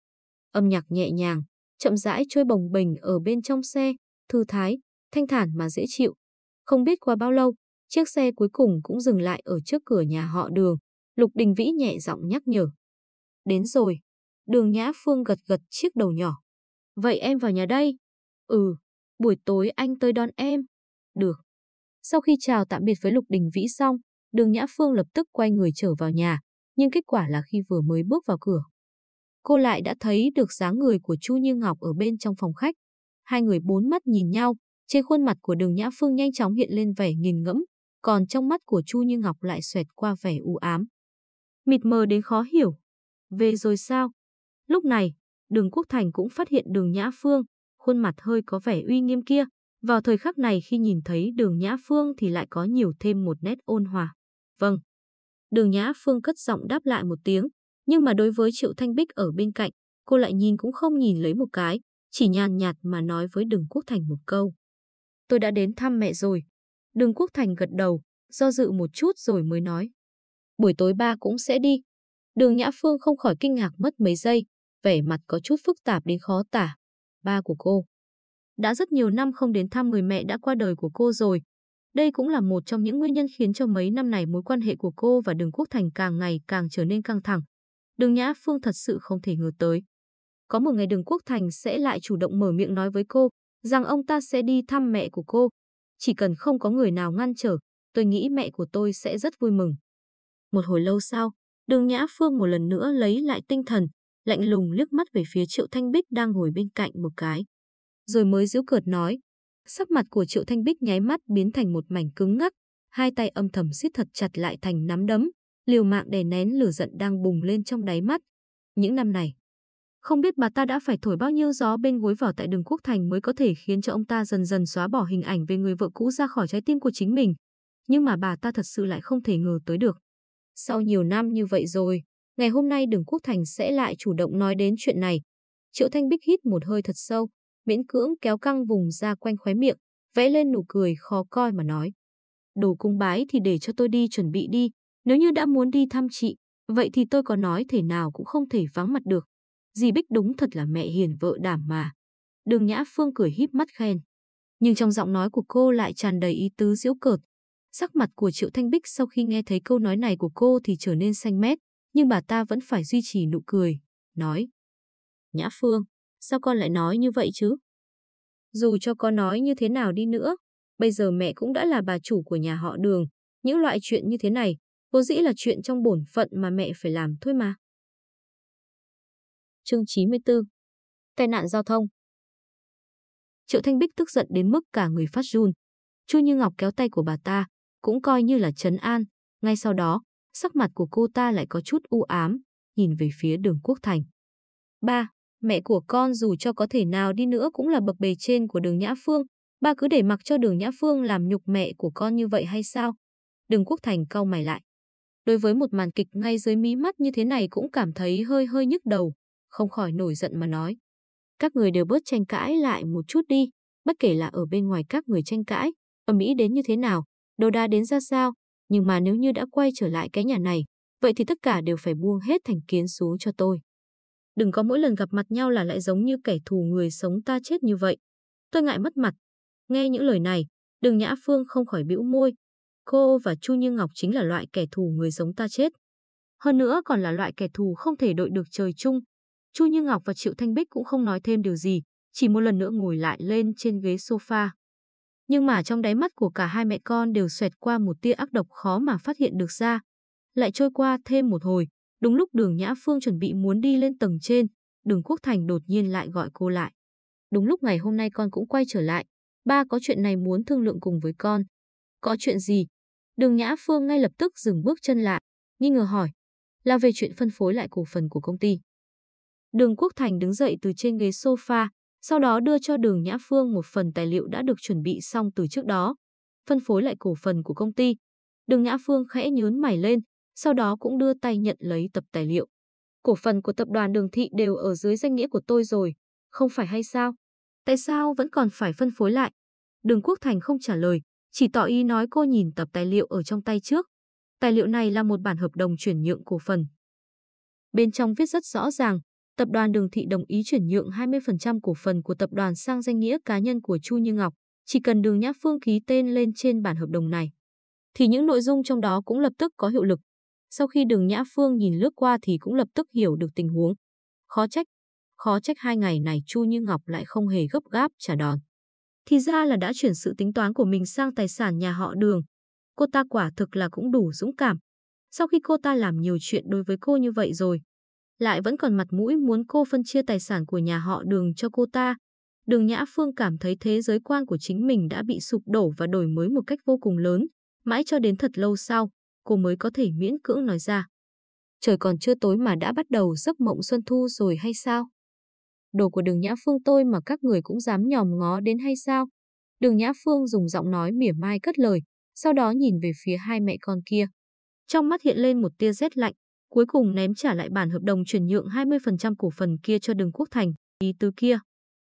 A: Âm nhạc nhẹ nhàng, chậm rãi trôi bồng bềnh ở bên trong xe, thư thái, thanh thản mà dễ chịu. Không biết qua bao lâu, chiếc xe cuối cùng cũng dừng lại ở trước cửa nhà họ đường. Lục Đình Vĩ nhẹ giọng nhắc nhở. Đến rồi. Đường Nhã Phương gật gật chiếc đầu nhỏ. Vậy em vào nhà đây? Ừ, buổi tối anh tới đón em. Được. Sau khi chào tạm biệt với Lục Đình Vĩ xong, đường Nhã Phương lập tức quay người trở vào nhà, nhưng kết quả là khi vừa mới bước vào cửa. Cô lại đã thấy được dáng người của Chu Như Ngọc ở bên trong phòng khách. Hai người bốn mắt nhìn nhau, trên khuôn mặt của đường Nhã Phương nhanh chóng hiện lên vẻ nghiền ngẫm, còn trong mắt của Chu Như Ngọc lại xoẹt qua vẻ u ám. Mịt mờ đến khó hiểu. Về rồi sao? Lúc này, đường Quốc Thành cũng phát hiện đường Nhã Phương, khuôn mặt hơi có vẻ uy nghiêm kia. Vào thời khắc này khi nhìn thấy đường Nhã Phương thì lại có nhiều thêm một nét ôn hòa. Vâng. Đường Nhã Phương cất giọng đáp lại một tiếng, nhưng mà đối với Triệu Thanh Bích ở bên cạnh, cô lại nhìn cũng không nhìn lấy một cái, chỉ nhàn nhạt mà nói với đường Quốc Thành một câu. Tôi đã đến thăm mẹ rồi. Đường Quốc Thành gật đầu, do dự một chút rồi mới nói. Buổi tối ba cũng sẽ đi. Đường Nhã Phương không khỏi kinh ngạc mất mấy giây, vẻ mặt có chút phức tạp đến khó tả. Ba của cô. Đã rất nhiều năm không đến thăm người mẹ đã qua đời của cô rồi. Đây cũng là một trong những nguyên nhân khiến cho mấy năm này mối quan hệ của cô và Đường Quốc Thành càng ngày càng trở nên căng thẳng. Đường Nhã Phương thật sự không thể ngờ tới. Có một ngày Đường Quốc Thành sẽ lại chủ động mở miệng nói với cô rằng ông ta sẽ đi thăm mẹ của cô. Chỉ cần không có người nào ngăn trở, tôi nghĩ mẹ của tôi sẽ rất vui mừng. Một hồi lâu sau, Đường Nhã Phương một lần nữa lấy lại tinh thần, lạnh lùng liếc mắt về phía Triệu Thanh Bích đang ngồi bên cạnh một cái. Rồi mới giễu cợt nói, sắc mặt của Triệu Thanh Bích nháy mắt biến thành một mảnh cứng ngắc, hai tay âm thầm siết thật chặt lại thành nắm đấm, liều mạng đè nén lửa giận đang bùng lên trong đáy mắt. Những năm này, không biết bà ta đã phải thổi bao nhiêu gió bên gối vào tại đường Quốc Thành mới có thể khiến cho ông ta dần dần xóa bỏ hình ảnh về người vợ cũ ra khỏi trái tim của chính mình. Nhưng mà bà ta thật sự lại không thể ngờ tới được. Sau nhiều năm như vậy rồi, ngày hôm nay đường Quốc Thành sẽ lại chủ động nói đến chuyện này. Triệu Thanh Bích hít một hơi thật sâu, miễn cưỡng kéo căng vùng ra quanh khóe miệng, vẽ lên nụ cười khó coi mà nói. Đồ cung bái thì để cho tôi đi chuẩn bị đi, nếu như đã muốn đi thăm chị, vậy thì tôi có nói thể nào cũng không thể vắng mặt được. Dì Bích đúng thật là mẹ hiền vợ đảm mà. Đường Nhã Phương cười híp mắt khen. Nhưng trong giọng nói của cô lại tràn đầy ý tứ giễu cợt. Sắc mặt của Triệu Thanh Bích sau khi nghe thấy câu nói này của cô thì trở nên xanh mét, nhưng bà ta vẫn phải duy trì nụ cười, nói. Nhã Phương, sao con lại nói như vậy chứ? Dù cho con nói như thế nào đi nữa, bây giờ mẹ cũng đã là bà chủ của nhà họ đường. Những loại chuyện như thế này, vô dĩ là chuyện trong bổn phận mà mẹ phải làm thôi mà chương 94. Tai nạn giao thông. Triệu Thanh Bích tức giận đến mức cả người phát run. Chu Như Ngọc kéo tay của bà ta, cũng coi như là trấn an. Ngay sau đó, sắc mặt của cô ta lại có chút u ám, nhìn về phía đường Quốc Thành. Ba, mẹ của con dù cho có thể nào đi nữa cũng là bậc bề trên của đường Nhã Phương. Ba cứ để mặc cho đường Nhã Phương làm nhục mẹ của con như vậy hay sao? Đường Quốc Thành cau mày lại. Đối với một màn kịch ngay dưới mí mắt như thế này cũng cảm thấy hơi hơi nhức đầu không khỏi nổi giận mà nói. Các người đều bớt tranh cãi lại một chút đi, bất kể là ở bên ngoài các người tranh cãi, ở Mỹ đến như thế nào, đồ đa đến ra sao, nhưng mà nếu như đã quay trở lại cái nhà này, vậy thì tất cả đều phải buông hết thành kiến xuống cho tôi. Đừng có mỗi lần gặp mặt nhau là lại giống như kẻ thù người sống ta chết như vậy. Tôi ngại mất mặt. Nghe những lời này, đường Nhã Phương không khỏi bĩu môi. Cô và Chu Như Ngọc chính là loại kẻ thù người sống ta chết. Hơn nữa còn là loại kẻ thù không thể đội được trời chung, Chu Như Ngọc và Triệu Thanh Bích cũng không nói thêm điều gì, chỉ một lần nữa ngồi lại lên trên ghế sofa. Nhưng mà trong đáy mắt của cả hai mẹ con đều xoẹt qua một tia ác độc khó mà phát hiện được ra. Lại trôi qua thêm một hồi, đúng lúc đường Nhã Phương chuẩn bị muốn đi lên tầng trên, đường Quốc Thành đột nhiên lại gọi cô lại. Đúng lúc ngày hôm nay con cũng quay trở lại, ba có chuyện này muốn thương lượng cùng với con. Có chuyện gì? Đường Nhã Phương ngay lập tức dừng bước chân lại, nghi ngờ hỏi. Là về chuyện phân phối lại cổ phần của công ty. Đường Quốc Thành đứng dậy từ trên ghế sofa, sau đó đưa cho Đường Nhã Phương một phần tài liệu đã được chuẩn bị xong từ trước đó, phân phối lại cổ phần của công ty. Đường Nhã Phương khẽ nhớn mày lên, sau đó cũng đưa tay nhận lấy tập tài liệu. Cổ phần của tập đoàn Đường Thị đều ở dưới danh nghĩa của tôi rồi, Không phải hay sao? Tại sao vẫn còn phải phân phối lại? Đường Quốc Thành không trả lời, chỉ tỏ ý nói cô nhìn tập tài liệu ở trong tay trước. Tài liệu này là một bản hợp đồng chuyển nhượng cổ phần. Bên trong viết rất rõ ràng, tập đoàn Đường Thị đồng ý chuyển nhượng 20% cổ phần của tập đoàn sang danh nghĩa cá nhân của Chu Như Ngọc, chỉ cần Đường Nhã Phương ký tên lên trên bản hợp đồng này thì những nội dung trong đó cũng lập tức có hiệu lực. Sau khi Đường Nhã Phương nhìn lướt qua thì cũng lập tức hiểu được tình huống. Khó trách, khó trách hai ngày này Chu Như Ngọc lại không hề gấp gáp trả đòn. Thì ra là đã chuyển sự tính toán của mình sang tài sản nhà họ Đường. Cô ta quả thực là cũng đủ dũng cảm. Sau khi cô ta làm nhiều chuyện đối với cô như vậy rồi, lại vẫn còn mặt mũi muốn cô phân chia tài sản của nhà họ Đường cho cô ta. Đường Nhã Phương cảm thấy thế giới quan của chính mình đã bị sụp đổ và đổi mới một cách vô cùng lớn, mãi cho đến thật lâu sau, cô mới có thể miễn cưỡng nói ra. Trời còn chưa tối mà đã bắt đầu giấc mộng xuân thu rồi hay sao? Đồ của đường Nhã Phương tôi mà các người cũng dám nhòm ngó đến hay sao? Đường Nhã Phương dùng giọng nói mỉa mai cất lời, sau đó nhìn về phía hai mẹ con kia. Trong mắt hiện lên một tia rét lạnh, cuối cùng ném trả lại bản hợp đồng chuyển nhượng 20% cổ phần kia cho Đường Quốc Thành, ý tứ kia.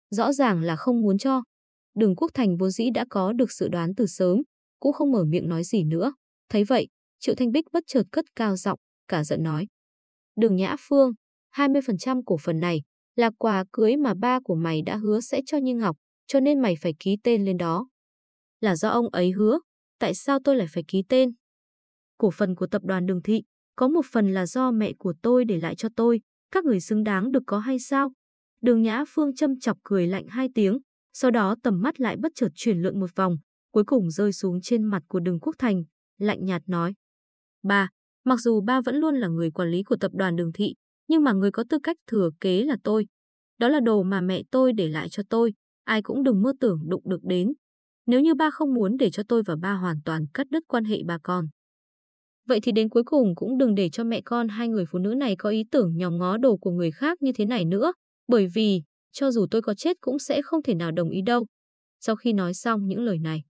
A: Rõ ràng là không muốn cho. Đường Quốc Thành vốn dĩ đã có được sự đoán từ sớm, cũng không mở miệng nói gì nữa. Thấy vậy, Triệu Thanh Bích bất chợt cất cao giọng, cả giận nói. Đường Nhã Phương, 20% cổ phần này là quà cưới mà ba của mày đã hứa sẽ cho Như Ngọc, cho nên mày phải ký tên lên đó. Là do ông ấy hứa, tại sao tôi lại phải ký tên? Cổ phần của tập đoàn Đường Thị, có một phần là do mẹ của tôi để lại cho tôi, các người xứng đáng được có hay sao? Đường Nhã Phương châm chọc cười lạnh hai tiếng, sau đó tầm mắt lại bất chợt chuyển lượn một vòng, cuối cùng rơi xuống trên mặt của Đường Quốc Thành, lạnh nhạt nói. Ba, mặc dù ba vẫn luôn là người quản lý của tập đoàn Đường Thị, nhưng mà người có tư cách thừa kế là tôi. Đó là đồ mà mẹ tôi để lại cho tôi, ai cũng đừng mơ tưởng đụng được đến. Nếu như ba không muốn để cho tôi và ba hoàn toàn cắt đứt quan hệ ba con. Vậy thì đến cuối cùng cũng đừng để cho mẹ con hai người phụ nữ này có ý tưởng nhòm ngó đồ của người khác như thế này nữa, bởi vì, cho dù tôi có chết cũng sẽ không thể nào đồng ý đâu. Sau khi nói xong những lời này,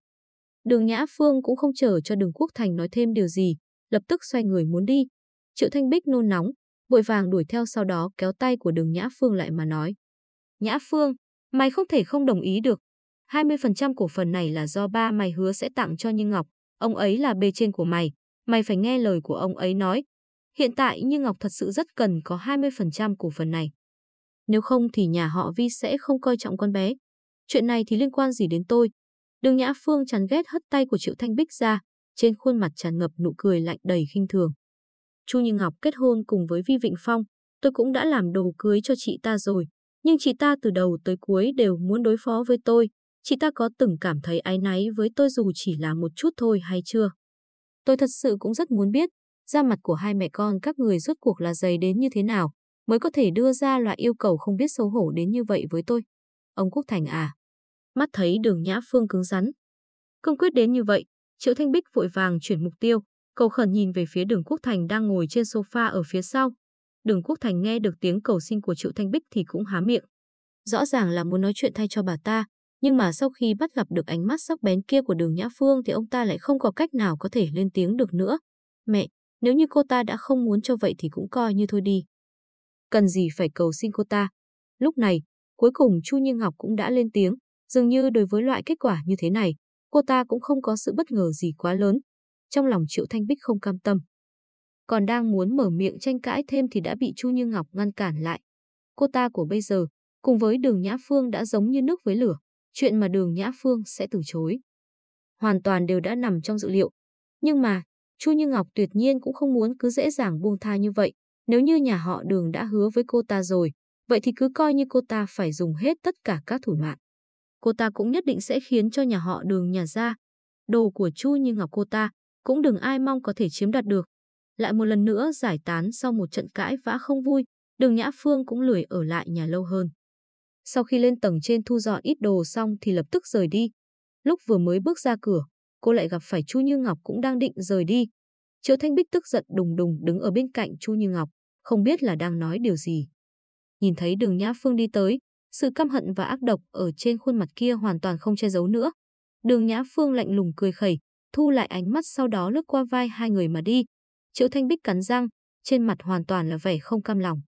A: Đường Nhã Phương cũng không chờ cho Đường Quốc Thành nói thêm điều gì, lập tức xoay người muốn đi. Triệu Thanh Bích nôn nóng, vội vàng đuổi theo sau đó kéo tay của đường Nhã Phương lại mà nói. Nhã Phương, mày không thể không đồng ý được. 20% cổ phần này là do ba mày hứa sẽ tặng cho Như Ngọc. Ông ấy là bề trên của mày. Mày phải nghe lời của ông ấy nói. Hiện tại Như Ngọc thật sự rất cần có 20% cổ phần này. Nếu không thì nhà họ Vi sẽ không coi trọng con bé. Chuyện này thì liên quan gì đến tôi? Đường Nhã Phương chán ghét hất tay của Triệu Thanh Bích ra, trên khuôn mặt tràn ngập nụ cười lạnh đầy khinh thường. Chu Như Ngọc kết hôn cùng với Vi Vịnh Phong, tôi cũng đã làm đồ cưới cho chị ta rồi, nhưng chị ta từ đầu tới cuối đều muốn đối phó với tôi. Chị ta có từng cảm thấy áy náy với tôi dù chỉ là một chút thôi hay chưa? Tôi thật sự cũng rất muốn biết, da mặt của hai mẹ con các người rốt cuộc là dày đến như thế nào, mới có thể đưa ra loại yêu cầu không biết xấu hổ đến như vậy với tôi. Ông Quốc Thành à? Mắt thấy đường Nhã Phương cứng rắn. Cương quyết đến như vậy, Triệu Thanh Bích vội vàng chuyển mục tiêu, cầu khẩn nhìn về phía đường Quốc Thành đang ngồi trên sofa ở phía sau. Đường Quốc Thành nghe được tiếng cầu xin của Triệu Thanh Bích thì cũng há miệng. Rõ ràng là muốn nói chuyện thay cho bà ta, nhưng mà sau khi bắt gặp được ánh mắt sắc bén kia của đường Nhã Phương thì ông ta lại không có cách nào có thể lên tiếng được nữa. Mẹ, nếu như cô ta đã không muốn cho vậy thì cũng coi như thôi đi. Cần gì phải cầu xin cô ta. Lúc này, cuối cùng Chu Như Ngọc cũng đã lên tiếng, dường như đối với loại kết quả như thế này, cô ta cũng không có sự bất ngờ gì quá lớn. Trong lòng Triệu Thanh Bích không cam tâm. Còn đang muốn mở miệng tranh cãi thêm thì đã bị Chu Như Ngọc ngăn cản lại. Cô ta của bây giờ, cùng với đường Nhã Phương đã giống như nước với lửa, chuyện mà đường Nhã Phương sẽ từ chối. Hoàn toàn đều đã nằm trong dự liệu. Nhưng mà, Chu Như Ngọc tuyệt nhiên cũng không muốn cứ dễ dàng buông tha như vậy. Nếu như nhà họ đường đã hứa với cô ta rồi, vậy thì cứ coi như cô ta phải dùng hết tất cả các thủ đoạn cô ta cũng nhất định sẽ khiến cho nhà họ đường nhà ra. Đồ của Chu Như Ngọc cô ta cũng đừng ai mong có thể chiếm đoạt được. Lại một lần nữa giải tán sau một trận cãi vã không vui, đường Nhã Phương cũng lười ở lại nhà lâu hơn. Sau khi lên tầng trên thu dọn ít đồ xong thì lập tức rời đi. Lúc vừa mới bước ra cửa, cô lại gặp phải Chu Như Ngọc cũng đang định rời đi. Triệu Thanh Bích tức giận đùng đùng đứng ở bên cạnh Chu Như Ngọc, không biết là đang nói điều gì. Nhìn thấy đường Nhã Phương đi tới, sự căm hận và ác độc ở trên khuôn mặt kia hoàn toàn không che giấu nữa. Đường Nhã Phương lạnh lùng cười khẩy, thu lại ánh mắt sau đó lướt qua vai hai người mà đi. Triệu Thanh Bích cắn răng, trên mặt hoàn toàn là vẻ không cam lòng.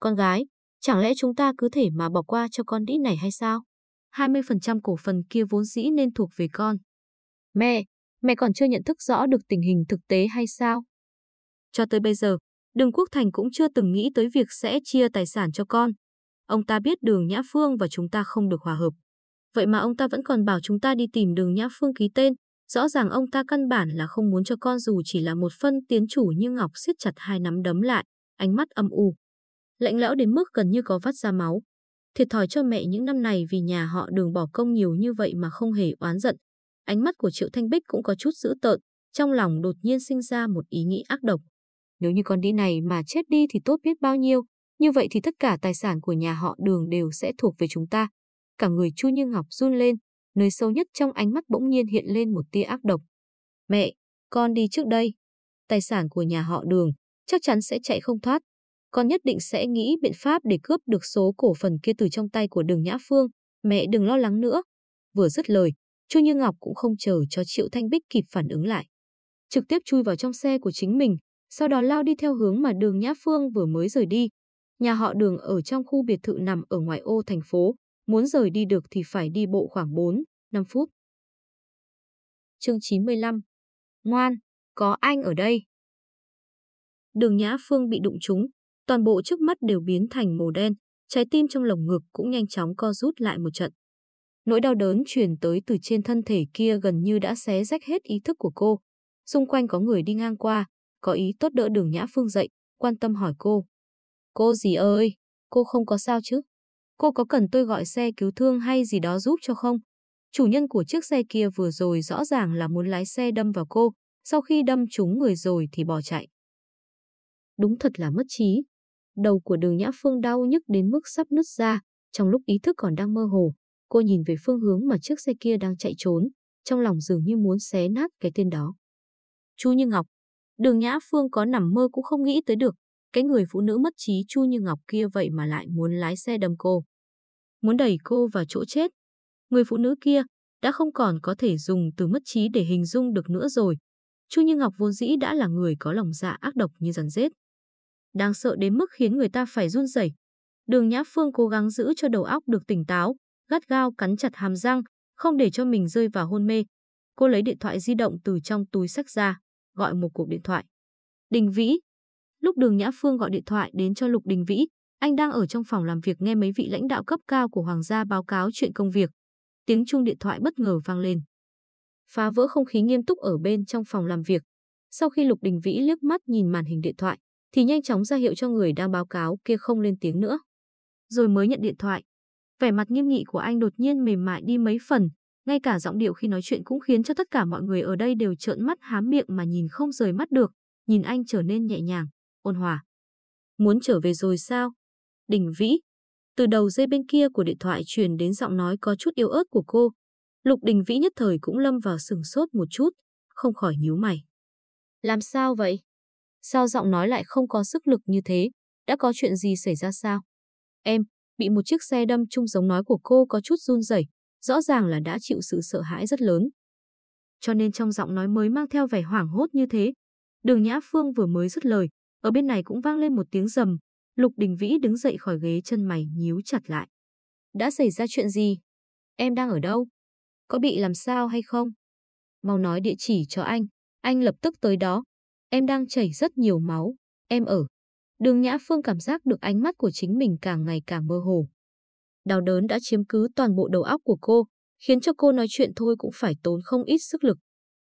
A: Con gái, Chẳng lẽ chúng ta cứ thể mà bỏ qua cho con đĩ này hay sao? 20% cổ phần kia vốn dĩ nên thuộc về con. Mẹ, mẹ còn chưa nhận thức rõ được tình hình thực tế hay sao? Cho tới bây giờ, Đường Quốc Thành cũng chưa từng nghĩ tới việc sẽ chia tài sản cho con. Ông ta biết đường Nhã Phương và chúng ta không được hòa hợp. Vậy mà ông ta vẫn còn bảo chúng ta đi tìm đường Nhã Phương ký tên. Rõ ràng ông ta căn bản là không muốn cho con dù chỉ là một phân tiến chủ như Ngọc siết chặt hai nắm đấm lại, ánh mắt âm u. Lạnh lẽo đến mức gần như có vắt ra máu. Thiệt thòi cho mẹ những năm này vì nhà họ đường bỏ công nhiều như vậy mà không hề oán giận. Ánh mắt của Triệu Thanh Bích cũng có chút dữ tợn, trong lòng đột nhiên sinh ra một ý nghĩ ác độc. Nếu như con đi này mà chết đi thì tốt biết bao nhiêu, như vậy thì tất cả tài sản của nhà họ đường đều sẽ thuộc về chúng ta. Cả người Chu Như Ngọc run lên, nơi sâu nhất trong ánh mắt bỗng nhiên hiện lên một tia ác độc. Mẹ, con đi trước đây. Tài sản của nhà họ đường chắc chắn sẽ chạy không thoát. Con nhất định sẽ nghĩ biện pháp để cướp được số cổ phần kia từ trong tay của đường Nhã Phương. Mẹ đừng lo lắng nữa. Vừa dứt lời, Chu Như Ngọc cũng không chờ cho Triệu Thanh Bích kịp phản ứng lại. Trực tiếp chui vào trong xe của chính mình, sau đó lao đi theo hướng mà đường Nhã Phương vừa mới rời đi. Nhà họ đường ở trong khu biệt thự nằm ở ngoài ô thành phố, muốn rời đi được thì phải đi bộ khoảng 4, 5 phút. Chương 95 Ngoan, có anh ở đây. Đường Nhã Phương bị đụng trúng, toàn bộ trước mắt đều biến thành màu đen, trái tim trong lồng ngực cũng nhanh chóng co rút lại một trận. Nỗi đau đớn truyền tới từ trên thân thể kia gần như đã xé rách hết ý thức của cô. Xung quanh có người đi ngang qua, có ý tốt đỡ đường Nhã Phương dậy, quan tâm hỏi cô. Cô gì ơi, cô không có sao chứ? Cô có cần tôi gọi xe cứu thương hay gì đó giúp cho không? Chủ nhân của chiếc xe kia vừa rồi rõ ràng là muốn lái xe đâm vào cô, sau khi đâm trúng người rồi thì bỏ chạy. Đúng thật là mất trí. Đầu của đường Nhã Phương đau nhức đến mức sắp nứt ra, trong lúc ý thức còn đang mơ hồ, cô nhìn về phương hướng mà chiếc xe kia đang chạy trốn, trong lòng dường như muốn xé nát cái tên đó. Chu Như Ngọc, đường Nhã Phương có nằm mơ cũng không nghĩ tới được, cái người phụ nữ mất trí Chu Như Ngọc kia vậy mà lại muốn lái xe đâm cô. Muốn đẩy cô vào chỗ chết. Người phụ nữ kia đã không còn có thể dùng từ mất trí để hình dung được nữa rồi. Chu Như Ngọc vốn dĩ đã là người có lòng dạ ác độc như rắn rết. Đang sợ đến mức khiến người ta phải run rẩy. Đường Nhã Phương cố gắng giữ cho đầu óc được tỉnh táo, gắt gao cắn chặt hàm răng, không để cho mình rơi vào hôn mê. Cô lấy điện thoại di động từ trong túi sách ra, gọi một cuộc điện thoại. Đình Vĩ, Lúc Đường Nhã Phương gọi điện thoại đến cho Lục Đình Vĩ, anh đang ở trong phòng làm việc nghe mấy vị lãnh đạo cấp cao của Hoàng gia báo cáo chuyện công việc. Tiếng chuông điện thoại bất ngờ vang lên. Phá vỡ không khí nghiêm túc ở bên trong phòng làm việc. Sau khi Lục Đình Vĩ liếc mắt nhìn màn hình điện thoại, thì nhanh chóng ra hiệu cho người đang báo cáo kia không lên tiếng nữa. Rồi mới nhận điện thoại. Vẻ mặt nghiêm nghị của anh đột nhiên mềm mại đi mấy phần, ngay cả giọng điệu khi nói chuyện cũng khiến cho tất cả mọi người ở đây đều trợn mắt hám miệng mà nhìn không rời mắt được, nhìn anh trở nên nhẹ nhàng ôn hòa. Muốn trở về rồi sao? Đình Vĩ. Từ đầu dây bên kia của điện thoại truyền đến giọng nói có chút yếu ớt của cô. Lục Đình Vĩ nhất thời cũng lâm vào sừng sốt một chút, không khỏi nhíu mày. Làm sao vậy? Sao giọng nói lại không có sức lực như thế? Đã có chuyện gì xảy ra sao? Em, bị một chiếc xe đâm chung giống nói của cô có chút run rẩy, rõ ràng là đã chịu sự sợ hãi rất lớn. Cho nên trong giọng nói mới mang theo vẻ hoảng hốt như thế. Đường Nhã Phương vừa mới dứt lời, ở bên này cũng vang lên một tiếng rầm, Lục Đình Vĩ đứng dậy khỏi ghế chân mày nhíu chặt lại. Đã xảy ra chuyện gì? Em đang ở đâu? Có bị làm sao hay không? Mau nói địa chỉ cho anh, anh lập tức tới đó. Em đang chảy rất nhiều máu, em ở. Đường Nhã Phương cảm giác được ánh mắt của chính mình càng ngày càng mơ hồ. Đau đớn đã chiếm cứ toàn bộ đầu óc của cô, khiến cho cô nói chuyện thôi cũng phải tốn không ít sức lực.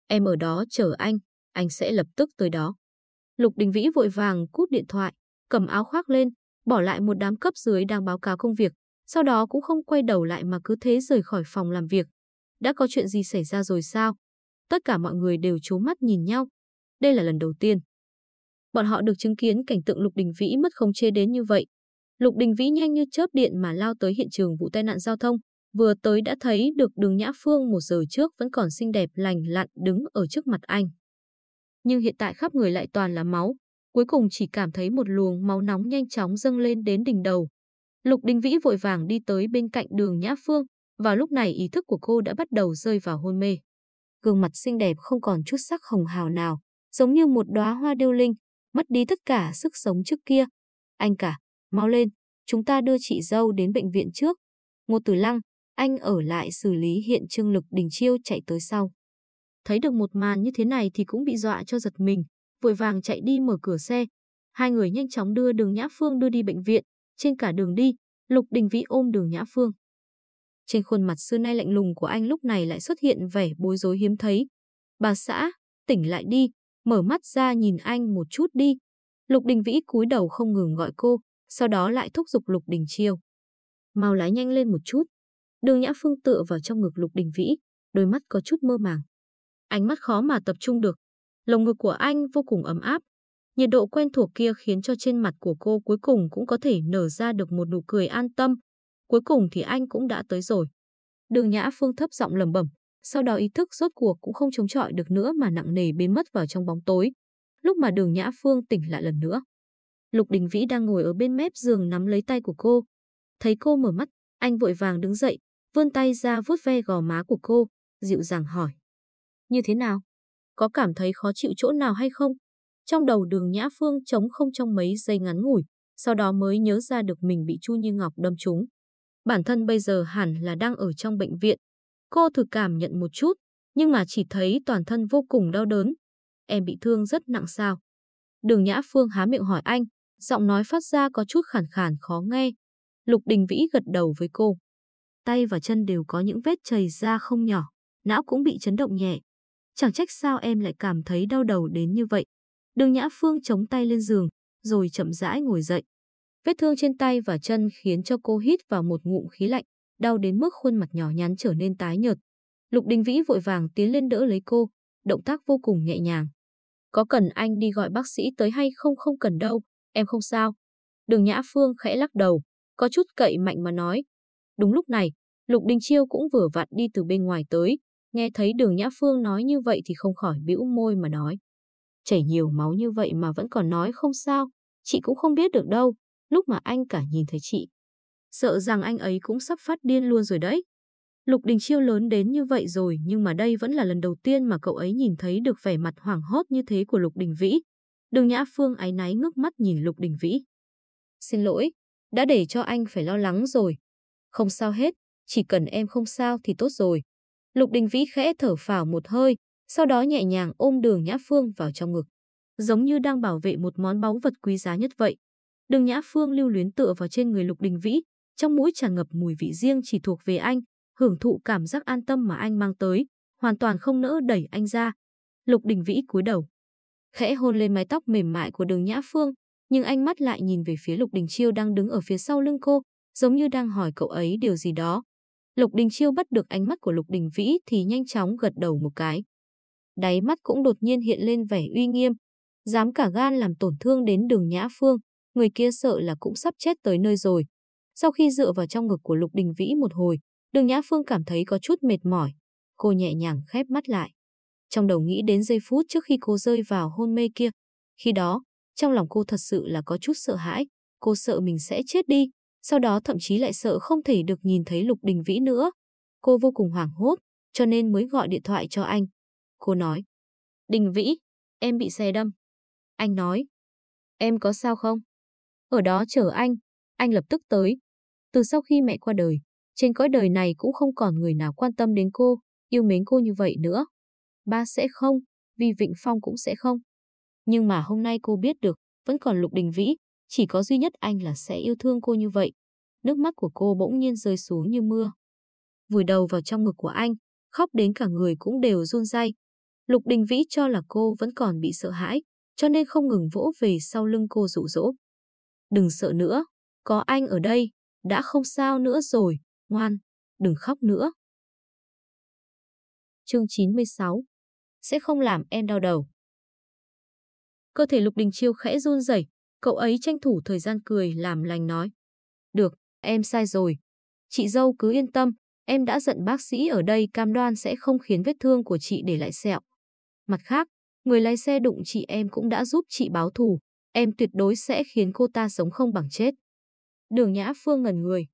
A: Em ở đó chờ anh, anh sẽ lập tức tới đó. Lục Đình Vĩ vội vàng cút điện thoại, cầm áo khoác lên, bỏ lại một đám cấp dưới đang báo cáo công việc, sau đó cũng không quay đầu lại mà cứ thế rời khỏi phòng làm việc. Đã có chuyện gì xảy ra rồi sao? Tất cả mọi người đều trố mắt nhìn nhau. Đây là lần đầu tiên. Bọn họ được chứng kiến cảnh tượng Lục Đình Vĩ mất khống chế đến như vậy. Lục Đình Vĩ nhanh như chớp điện mà lao tới hiện trường vụ tai nạn giao thông, vừa tới đã thấy được đường Nhã Phương một giờ trước vẫn còn xinh đẹp lành lặn đứng ở trước mặt anh nhưng hiện tại khắp người lại toàn là máu, cuối cùng chỉ cảm thấy một luồng máu nóng nhanh chóng dâng lên đến đỉnh đầu. Lục Đình Vĩ vội vàng đi tới bên cạnh đường Nhã Phương, và lúc này ý thức của cô đã bắt đầu rơi vào hôn mê. Gương mặt xinh đẹp không còn chút sắc hồng hào nào, giống như một đóa hoa điêu linh, mất đi tất cả sức sống trước kia. Anh cả, mau lên, chúng ta đưa chị dâu đến bệnh viện trước. Ngô Tử Lăng, anh ở lại xử lý hiện Trương Lực Đình Chiêu chạy tới sau. Thấy được một màn như thế này thì cũng bị dọa cho giật mình, vội vàng chạy đi mở cửa xe. Hai người nhanh chóng đưa đường Nhã Phương đưa đi bệnh viện. Trên cả đường đi, Lục Đình Vĩ ôm đường Nhã Phương. Trên khuôn mặt xưa nay lạnh lùng của anh lúc này lại xuất hiện vẻ bối rối hiếm thấy. Bà xã, tỉnh lại đi, mở mắt ra nhìn anh một chút đi. Lục Đình Vĩ cúi đầu không ngừng gọi cô, sau đó lại thúc giục Lục Đình Chiêu. Mau lái nhanh lên một chút. Đường Nhã Phương tựa vào trong ngực Lục Đình Vĩ, đôi mắt có chút mơ màng. Ánh mắt khó mà tập trung được. Lồng ngực của anh vô cùng ấm áp. Nhiệt độ quen thuộc kia khiến cho trên mặt của cô cuối cùng cũng có thể nở ra được một nụ cười an tâm. Cuối cùng thì anh cũng đã tới rồi. Đường Nhã Phương thấp giọng lẩm bẩm, sau đó ý thức rốt cuộc cũng không chống chọi được nữa mà nặng nề biến mất vào trong bóng tối. Lúc mà đường Nhã Phương tỉnh lại lần nữa. Lục Đình Vĩ đang ngồi ở bên mép giường nắm lấy tay của cô. Thấy cô mở mắt, anh vội vàng đứng dậy, vươn tay ra vuốt ve gò má của cô, dịu dàng hỏi. Như thế nào? Có cảm thấy khó chịu chỗ nào hay không? Trong đầu đường Nhã Phương trống không trong mấy giây ngắn ngủi, sau đó mới nhớ ra được mình bị Chu Như Ngọc đâm trúng. Bản thân bây giờ hẳn là đang ở trong bệnh viện. Cô thử cảm nhận một chút, nhưng mà chỉ thấy toàn thân vô cùng đau đớn. Em bị thương rất nặng sao? Đường Nhã Phương há miệng hỏi anh, giọng nói phát ra có chút khàn khàn khó nghe. Lục Đình Vĩ gật đầu với cô. Tay và chân đều có những vết chảy ra không nhỏ, não cũng bị chấn động nhẹ. Chẳng trách sao em lại cảm thấy đau đầu đến như vậy. Đường Nhã Phương chống tay lên giường, rồi chậm rãi ngồi dậy. Vết thương trên tay và chân khiến cho cô hít vào một ngụm khí lạnh, đau đến mức khuôn mặt nhỏ nhắn trở nên tái nhợt. Lục Đình Vĩ vội vàng tiến lên đỡ lấy cô, động tác vô cùng nhẹ nhàng. Có cần anh đi gọi bác sĩ tới hay không không cần đâu, em không sao. Đường Nhã Phương khẽ lắc đầu, có chút cậy mạnh mà nói. Đúng lúc này, Lục Đình Chiêu cũng vừa vặn đi từ bên ngoài tới, nghe thấy đường Nhã Phương nói như vậy thì không khỏi bĩu môi mà nói. Chảy nhiều máu như vậy mà vẫn còn nói không sao, chị cũng không biết được đâu, lúc mà anh cả nhìn thấy chị. Sợ rằng anh ấy cũng sắp phát điên luôn rồi đấy. Lục Đình Chiêu lớn đến như vậy rồi nhưng mà đây vẫn là lần đầu tiên mà cậu ấy nhìn thấy được vẻ mặt hoảng hốt như thế của Lục Đình Vĩ. Đường Nhã Phương áy náy ngước mắt nhìn Lục Đình Vĩ. Xin lỗi, đã để cho anh phải lo lắng rồi. Không sao hết, chỉ cần em không sao thì tốt rồi. Lục Đình Vĩ khẽ thở phào một hơi, sau đó nhẹ nhàng ôm đường Nhã Phương vào trong ngực. Giống như đang bảo vệ một món báu vật quý giá nhất vậy. Đường Nhã Phương lưu luyến tựa vào trên người Lục Đình Vĩ, trong mũi tràn ngập mùi vị riêng chỉ thuộc về anh, hưởng thụ cảm giác an tâm mà anh mang tới, hoàn toàn không nỡ đẩy anh ra. Lục Đình Vĩ cúi đầu, khẽ hôn lên mái tóc mềm mại của Đường Nhã Phương, nhưng ánh mắt lại nhìn về phía Lục Đình Chiêu đang đứng ở phía sau lưng cô, giống như đang hỏi cậu ấy điều gì đó. Lục Đình Chiêu bắt được ánh mắt của Lục Đình Vĩ thì nhanh chóng gật đầu một cái. Đáy mắt cũng đột nhiên hiện lên vẻ uy nghiêm, dám cả gan làm tổn thương đến Đường Nhã Phương, người kia sợ là cũng sắp chết tới nơi rồi. Sau khi dựa vào trong ngực của Lục Đình Vĩ một hồi, Đường Nhã Phương cảm thấy có chút mệt mỏi. Cô nhẹ nhàng khép mắt lại. Trong đầu nghĩ đến giây phút trước khi cô rơi vào hôn mê kia. Khi đó, trong lòng cô thật sự là có chút sợ hãi. Cô sợ mình sẽ chết đi. Sau đó thậm chí lại sợ không thể được nhìn thấy Lục Đình Vĩ nữa. Cô vô cùng hoảng hốt, cho nên mới gọi điện thoại cho anh. Cô nói, Đình Vĩ, em bị xe đâm. Anh nói, em có sao không? Ở đó chờ anh, anh lập tức tới. Từ sau khi mẹ qua đời, trên cõi đời này cũng không còn người nào quan tâm đến cô, yêu mến cô như vậy nữa. Ba sẽ không, vì Vịnh Phong cũng sẽ không. Nhưng mà hôm nay cô biết được, vẫn còn Lục Đình Vĩ, chỉ có duy nhất anh là sẽ yêu thương cô như vậy. Nước mắt của cô bỗng nhiên rơi xuống như mưa. Vùi đầu vào trong ngực của anh, khóc đến cả người cũng đều run rẩy. Lục Đình Vĩ cho là cô vẫn còn bị sợ hãi, cho nên không ngừng vỗ về sau lưng cô dụ dỗ. Đừng sợ nữa, có anh ở đây, đã không sao nữa rồi, ngoan, đừng khóc nữa. Chương 96 Sẽ không làm em đau đầu. Cơ thể Lục Đình Chiêu khẽ run rẩy, cậu ấy tranh thủ thời gian cười làm lành nói. Được, em sai rồi. Chị dâu cứ yên tâm, em đã giận bác sĩ ở đây cam đoan sẽ không khiến vết thương của chị để lại sẹo. Mặt khác, người lái xe đụng chị em cũng đã giúp chị báo thù, em tuyệt đối sẽ khiến cô ta sống không bằng chết. Đường Nhã Phương ngẩn người.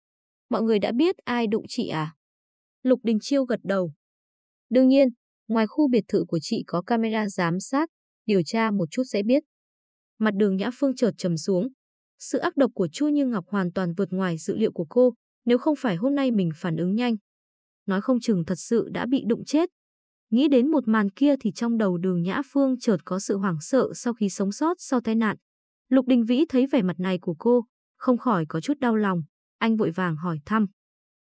A: Mọi người đã biết ai đụng chị à? Lục Đình Chiêu gật đầu. Đương nhiên, ngoài khu biệt thự của chị có camera giám sát, điều tra một chút sẽ biết. Mặt đường Nhã Phương chợt trầm xuống. Sự ác độc của Chu Như Ngọc hoàn toàn vượt ngoài dự liệu của cô, nếu không phải hôm nay mình phản ứng nhanh. Nói không chừng thật sự đã bị đụng chết. Nghĩ đến một màn kia thì trong đầu đường Nhã Phương chợt có sự hoảng sợ sau khi sống sót sau tai nạn. Lục Đình Vĩ thấy vẻ mặt này của cô, không khỏi có chút đau lòng. Anh vội vàng hỏi thăm.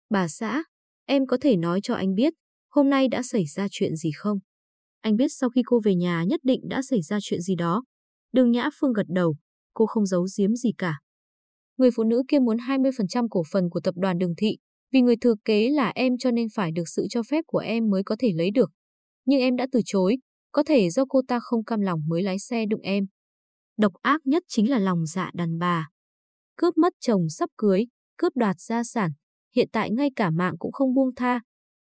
A: Bà xã, em có thể nói cho anh biết, hôm nay đã xảy ra chuyện gì không? Anh biết sau khi cô về nhà nhất định đã xảy ra chuyện gì đó. Đường Nhã Phương gật đầu, cô không giấu giếm gì cả. Người phụ nữ kia muốn 20% cổ phần của tập đoàn Đường Thị, vì người thừa kế là em cho nên phải được sự cho phép của em mới có thể lấy được. Nhưng em đã từ chối, có thể do cô ta không cam lòng mới lái xe đụng em. Độc ác nhất chính là lòng dạ đàn bà. Cướp mất chồng sắp cưới, cướp đoạt gia sản, hiện tại ngay cả mạng cũng không buông tha.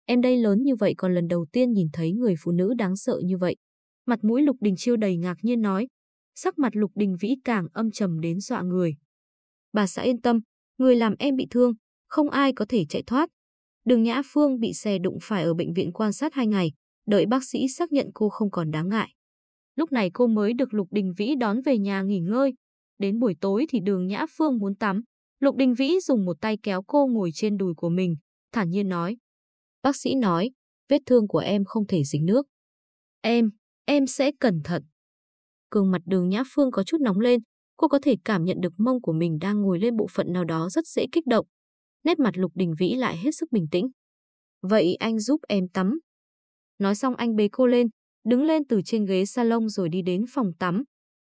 A: Em đây lớn như vậy còn lần đầu tiên nhìn thấy người phụ nữ đáng sợ như vậy. Mặt mũi Lục Đình Chiêu đầy ngạc nhiên nói, sắc mặt Lục Đình Vĩ càng âm trầm đến dọa người. Bà xã yên tâm, người làm em bị thương, không ai có thể chạy thoát. Đường Nhã Phương bị xe đụng phải ở bệnh viện quan sát hai ngày, đợi bác sĩ xác nhận cô không còn đáng ngại. Lúc này cô mới được Lục Đình Vĩ đón về nhà nghỉ ngơi. Đến buổi tối thì đường Nhã Phương muốn tắm. Lục Đình Vĩ dùng một tay kéo cô ngồi trên đùi của mình, thản nhiên nói. Bác sĩ nói, vết thương của em không thể dính nước. Em, em sẽ cẩn thận. Cường mặt đường Nhã Phương có chút nóng lên, cô có thể cảm nhận được mông của mình đang ngồi lên bộ phận nào đó rất dễ kích động. Nét mặt Lục Đình Vĩ lại hết sức bình tĩnh. Vậy anh giúp em tắm. Nói xong anh bế cô lên, đứng lên từ trên ghế salon rồi đi đến phòng tắm.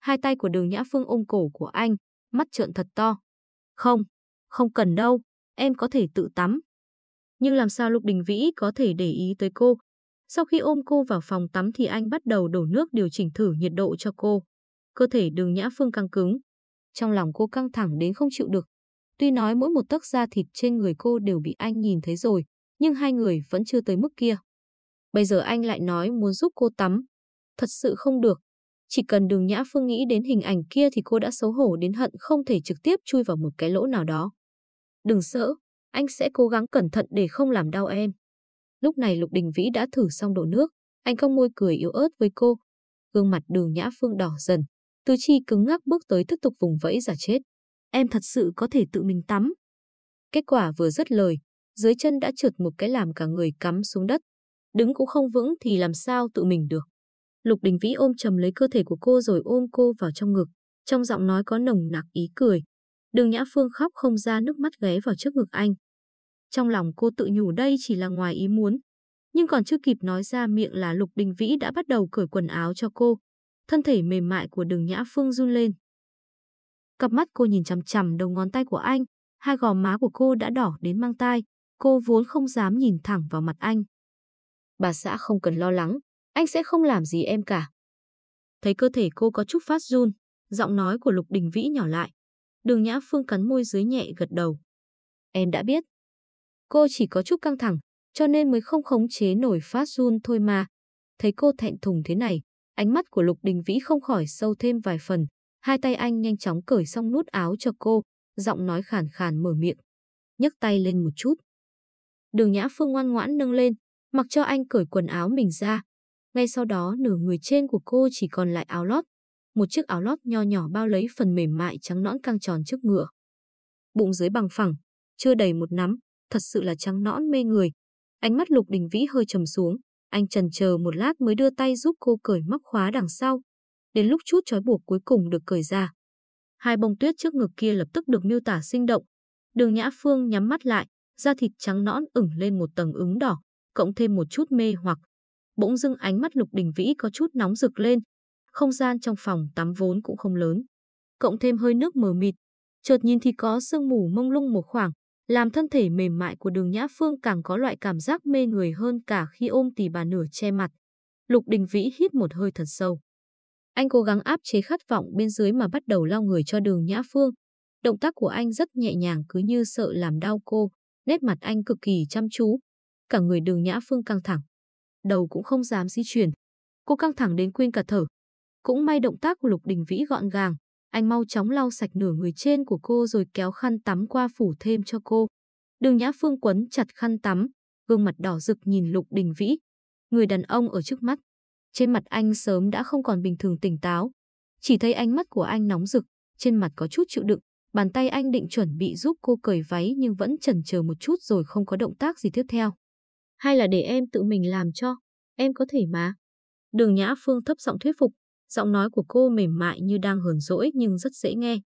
A: Hai tay của đường Nhã Phương ôm cổ của anh, mắt trợn thật to. Không, không cần đâu, em có thể tự tắm. Nhưng làm sao Lục Đình Vĩ có thể để ý tới cô? Sau khi ôm cô vào phòng tắm thì anh bắt đầu đổ nước điều chỉnh thử nhiệt độ cho cô. Cơ thể đường Nhã Phương căng cứng. Trong lòng cô căng thẳng đến không chịu được. Tuy nói mỗi một tấc da thịt trên người cô đều bị anh nhìn thấy rồi, nhưng hai người vẫn chưa tới mức kia. Bây giờ anh lại nói muốn giúp cô tắm. Thật sự không được. Chỉ cần đường Nhã Phương nghĩ đến hình ảnh kia thì cô đã xấu hổ đến hận không thể trực tiếp chui vào một cái lỗ nào đó. Đừng sợ, anh sẽ cố gắng cẩn thận để không làm đau em. Lúc này Lục Đình Vĩ đã thử xong đổ nước, anh cong môi cười yếu ớt với cô. Gương mặt đường Nhã Phương đỏ dần, Từ chi cứng ngắc bước tới tiếp tục vùng vẫy giả chết. Em thật sự có thể tự mình tắm. Kết quả vừa dứt lời, dưới chân đã trượt một cái làm cả người cắm xuống đất. Đứng cũng không vững thì làm sao tự mình được. Lục Đình Vĩ ôm chầm lấy cơ thể của cô rồi ôm cô vào trong ngực. Trong giọng nói có nồng nặc ý cười. Đường Nhã Phương khóc không ra nước mắt ghé vào trước ngực anh. Trong lòng cô tự nhủ đây chỉ là ngoài ý muốn. Nhưng còn chưa kịp nói ra miệng là Lục Đình Vĩ đã bắt đầu cởi quần áo cho cô. Thân thể mềm mại của đường Nhã Phương run lên. Cặp mắt cô nhìn chằm chằm đầu ngón tay của anh, hai gò má của cô đã đỏ đến mang tai, cô vốn không dám nhìn thẳng vào mặt anh. Bà xã không cần lo lắng, anh sẽ không làm gì em cả. Thấy cơ thể cô có chút phát run, giọng nói của Lục Đình Vĩ nhỏ lại. Đường Nhã Phương cắn môi dưới nhẹ gật đầu. Em đã biết. Cô chỉ có chút căng thẳng, cho nên mới không khống chế nổi phát run thôi mà. Thấy cô thẹn thùng thế này, ánh mắt của Lục Đình Vĩ không khỏi sâu thêm vài phần. Hai tay anh nhanh chóng cởi xong nút áo cho cô, giọng nói khàn khàn mở miệng. nhấc tay lên một chút. Đường Nhã Phương ngoan ngoãn nâng lên, mặc cho anh cởi quần áo mình ra. Ngay sau đó nửa người trên của cô chỉ còn lại áo lót. Một chiếc áo lót nho nhỏ bao lấy phần mềm mại trắng nõn căng tròn trước ngựa. Bụng dưới bằng phẳng, chưa đầy một nắm, thật sự là trắng nõn mê người. Ánh mắt Lục Đình Vĩ hơi trầm xuống, anh trần chờ một lát mới đưa tay giúp cô cởi móc khóa đằng sau. Đến lúc chút trói buộc cuối cùng được cởi ra. Hai bông tuyết trước ngực kia lập tức được miêu tả sinh động. Đường Nhã Phương nhắm mắt lại, da thịt trắng nõn ửng lên một tầng ứng đỏ, cộng thêm một chút mê hoặc. Bỗng dưng ánh mắt Lục Đình Vĩ có chút nóng rực lên. Không gian trong phòng tắm vốn cũng không lớn. Cộng thêm hơi nước mờ mịt. Chợt nhìn thì có sương mù mông lung một khoảng, làm thân thể mềm mại của đường Nhã Phương càng có loại cảm giác mê người hơn cả khi ôm tỷ bà nửa che mặt. Lục Đình Vĩ hít một hơi thật sâu. Anh cố gắng áp chế khát vọng bên dưới mà bắt đầu lau người cho đường Nhã Phương. Động tác của anh rất nhẹ nhàng cứ như sợ làm đau cô, nét mặt anh cực kỳ chăm chú. Cả người đường Nhã Phương căng thẳng. Đầu cũng không dám di chuyển. Cô căng thẳng đến quên cả thở. Cũng may động tác của Lục Đình Vĩ gọn gàng. Anh mau chóng lau sạch nửa người trên của cô rồi kéo khăn tắm qua phủ thêm cho cô. Đường Nhã Phương quấn chặt khăn tắm, gương mặt đỏ rực nhìn Lục Đình Vĩ. Người đàn ông ở trước mắt. Trên mặt anh sớm đã không còn bình thường tỉnh táo. Chỉ thấy ánh mắt của anh nóng rực, trên mặt có chút chịu đựng. Bàn tay anh định chuẩn bị giúp cô cởi váy nhưng vẫn chần chờ một chút rồi không có động tác gì tiếp theo. Hay là để em tự mình làm cho, em có thể mà. Đường Nhã Phương thấp giọng thuyết phục, giọng nói của cô mềm mại như đang hờn dỗi nhưng rất dễ nghe.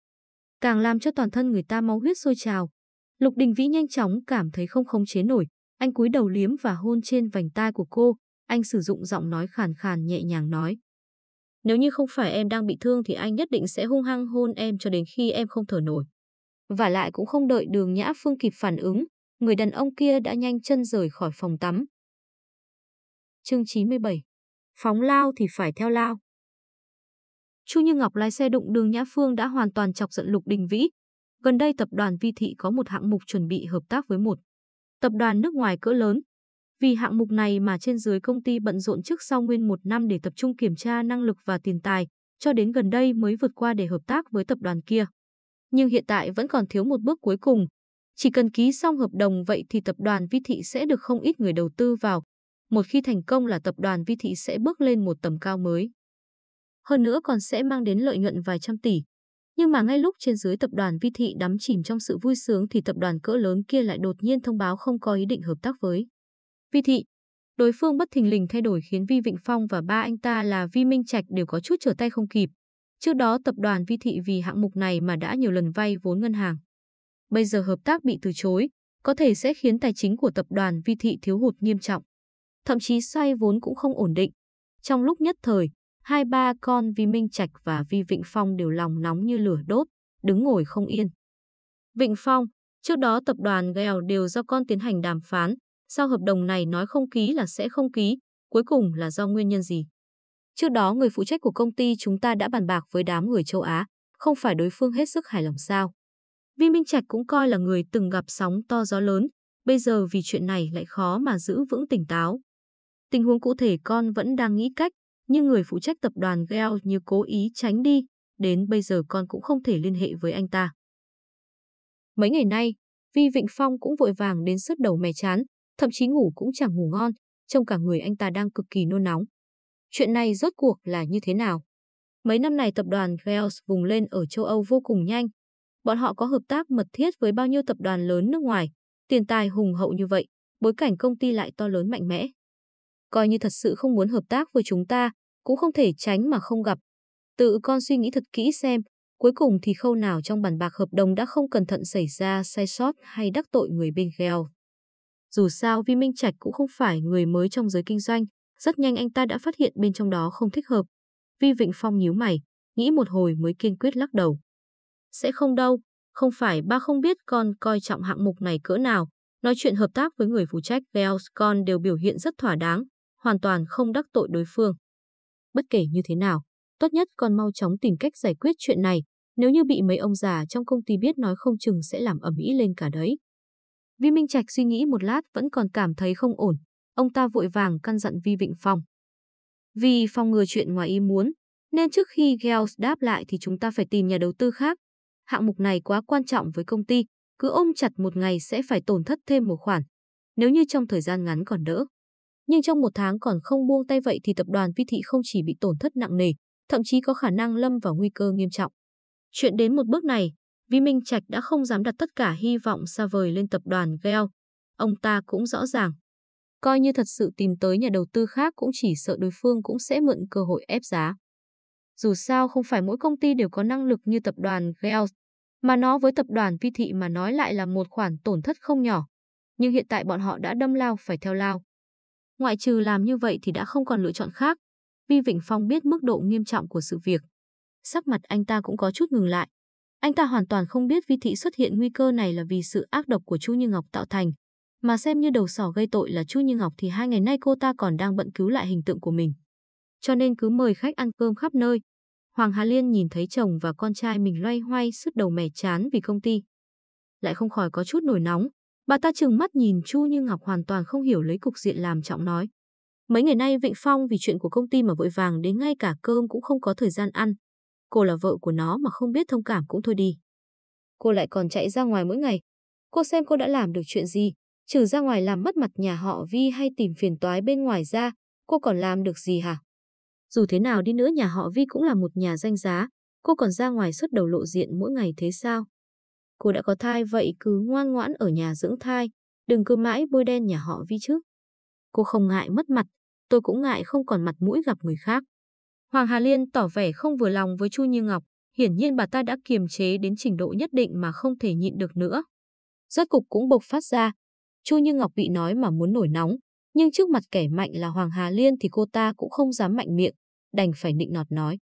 A: Càng làm cho toàn thân người ta máu huyết sôi trào. Lục Đình Vĩ nhanh chóng cảm thấy không khống chế nổi, anh cúi đầu liếm và hôn trên vành tai của cô, anh sử dụng giọng nói khàn khàn nhẹ nhàng nói. Nếu như không phải em đang bị thương thì anh nhất định sẽ hung hăng hôn em cho đến khi em không thở nổi. Và lại cũng không đợi đường Nhã Phương kịp phản ứng, người đàn ông kia đã nhanh chân rời khỏi phòng tắm. Chương 97 Phóng lao thì phải theo lao. Chu Như Ngọc lái xe đụng đường Nhã Phương đã hoàn toàn chọc giận Lục Đình Vĩ. Gần đây tập đoàn Vi Thị có một hạng mục chuẩn bị hợp tác với một tập đoàn nước ngoài cỡ lớn. Vì hạng mục này mà trên dưới công ty bận rộn trước sau nguyên một năm để tập trung kiểm tra năng lực và tiền tài, cho đến gần đây mới vượt qua để hợp tác với tập đoàn kia. Nhưng hiện tại vẫn còn thiếu một bước cuối cùng. Chỉ cần ký xong hợp đồng vậy thì tập đoàn Vi Thị sẽ được không ít người đầu tư vào. Một khi thành công là tập đoàn Vi Thị sẽ bước lên một tầm cao mới. Hơn nữa còn sẽ mang đến lợi nhuận vài trăm tỷ. Nhưng mà ngay lúc trên dưới tập đoàn Vi Thị đắm chìm trong sự vui sướng thì tập đoàn cỡ lớn kia lại đột nhiên thông báo không có ý định hợp tác với Vi Thị. Đối phương bất thình lình thay đổi khiến Vi Vịnh Phong và ba anh ta là Vi Minh Trạch đều có chút trở tay không kịp. Trước đó tập đoàn Vi Thị vì hạng mục này mà đã nhiều lần vay vốn ngân hàng. Bây giờ hợp tác bị từ chối, có thể sẽ khiến tài chính của tập đoàn Vi Thị thiếu hụt nghiêm trọng. Thậm chí xoay vốn cũng không ổn định. Trong lúc nhất thời, hai ba con Vi Minh Trạch và Vi Vịnh Phong đều lòng nóng như lửa đốt, đứng ngồi không yên. Vịnh Phong, trước đó tập đoàn Gèo đều do con tiến hành đàm phán, sao hợp đồng này nói không ký là sẽ không ký, cuối cùng là do nguyên nhân gì? Trước đó người phụ trách của công ty chúng ta đã bàn bạc với đám người châu Á, không phải đối phương hết sức hài lòng sao. Vi Minh Trạch cũng coi là người từng gặp sóng to gió lớn, bây giờ vì chuyện này lại khó mà giữ vững tỉnh táo. Tình huống cụ thể con vẫn đang nghĩ cách, nhưng người phụ trách tập đoàn Gel như cố ý tránh đi, đến bây giờ con cũng không thể liên hệ với anh ta. Mấy ngày nay, Vi Vịnh Phong cũng vội vàng đến sứt đầu mè chán, thậm chí ngủ cũng chẳng ngủ ngon, trông cả người anh ta đang cực kỳ nôn nóng. Chuyện này rốt cuộc là như thế nào? Mấy năm này tập đoàn Gels vùng lên ở châu Âu vô cùng nhanh. Bọn họ có hợp tác mật thiết với bao nhiêu tập đoàn lớn nước ngoài, tiền tài hùng hậu như vậy, bối cảnh công ty lại to lớn mạnh mẽ. Coi như thật sự không muốn hợp tác với chúng ta, cũng không thể tránh mà không gặp. Tự con suy nghĩ thật kỹ xem, cuối cùng thì khâu nào trong bản bạc hợp đồng đã không cẩn thận xảy ra sai sót hay đắc tội người bên gheo? Dù sao Vi Minh Trạch cũng không phải người mới trong giới kinh doanh, rất nhanh anh ta đã phát hiện bên trong đó không thích hợp. Vi Vịnh Phong nhíu mày, nghĩ một hồi mới kiên quyết lắc đầu. Sẽ không đâu, không phải ba không biết con coi trọng hạng mục này cỡ nào, nói chuyện hợp tác với người phụ trách Vels con đều biểu hiện rất thỏa đáng, hoàn toàn không đắc tội đối phương. Bất kể như thế nào, tốt nhất con mau chóng tìm cách giải quyết chuyện này, nếu như bị mấy ông già trong công ty biết nói không chừng sẽ làm ẩm ĩ lên cả đấy. Vi Minh Trạch suy nghĩ một lát vẫn còn cảm thấy không ổn, ông ta vội vàng căn dặn Vi Vịnh Phong. Vì phòng ngừa chuyện ngoài ý muốn, nên trước khi Gels đáp lại thì chúng ta phải tìm nhà đầu tư khác. Hạng mục này quá quan trọng với công ty, cứ ôm chặt một ngày sẽ phải tổn thất thêm một khoản. Nếu như trong thời gian ngắn còn đỡ. Nhưng trong một tháng còn không buông tay vậy thì tập đoàn Vi Thị không chỉ bị tổn thất nặng nề, thậm chí có khả năng lâm vào nguy cơ nghiêm trọng. Chuyện đến một bước này, Vi Minh Trạch đã không dám đặt tất cả hy vọng xa vời lên tập đoàn Gel. Ông ta cũng rõ ràng. Coi như thật sự tìm tới nhà đầu tư khác cũng chỉ sợ đối phương cũng sẽ mượn cơ hội ép giá. Dù sao không phải mỗi công ty đều có năng lực như tập đoàn Gels, mà nó với tập đoàn Vi Thị mà nói lại là một khoản tổn thất không nhỏ. Nhưng hiện tại bọn họ đã đâm lao phải theo lao. Ngoại trừ làm như vậy thì đã không còn lựa chọn khác. Vi Vịnh Phong biết mức độ nghiêm trọng của sự việc. Sắc mặt anh ta cũng có chút ngừng lại. Anh ta hoàn toàn không biết Vi Thị xuất hiện nguy cơ này là vì sự ác độc của Chu Như Ngọc tạo thành. Mà xem như đầu sỏ gây tội là Chu Như Ngọc thì hai ngày nay cô ta còn đang bận cứu lại hình tượng của mình. Cho nên cứ mời khách ăn cơm khắp nơi. Hoàng Hà Liên nhìn thấy chồng và con trai mình loay hoay sứt đầu mẻ chán vì công ty. Lại không khỏi có chút nổi nóng, Bà ta trừng mắt nhìn Chu Như Ngọc hoàn toàn không hiểu lấy cục diện làm trọng nói. Mấy ngày nay Vịnh Phong vì chuyện của công ty mà vội vàng đến ngay cả cơm cũng không có thời gian ăn. Cô là vợ của nó mà không biết thông cảm cũng thôi đi. Cô lại còn chạy ra ngoài mỗi ngày. Cô xem cô đã làm được chuyện gì. Trừ ra ngoài làm mất mặt nhà họ Vi hay tìm phiền toái bên ngoài ra, cô còn làm được gì hả? Dù thế nào đi nữa nhà họ Vi cũng là một nhà danh giá. Cô còn ra ngoài xuất đầu lộ diện mỗi ngày thế sao? Cô đã có thai vậy cứ ngoan ngoãn ở nhà dưỡng thai, đừng cứ mãi bôi đen nhà họ Vi chứ. Cô không ngại mất mặt, tôi cũng ngại không còn mặt mũi gặp người khác. Hoàng Hà Liên tỏ vẻ không vừa lòng với Chu Như Ngọc, hiển nhiên bà ta đã kiềm chế đến trình độ nhất định mà không thể nhịn được nữa. Rốt cục cũng bộc phát ra, Chu Như Ngọc bị nói mà muốn nổi nóng, nhưng trước mặt kẻ mạnh là Hoàng Hà Liên thì cô ta cũng không dám mạnh miệng, đành phải nịnh nọt nói.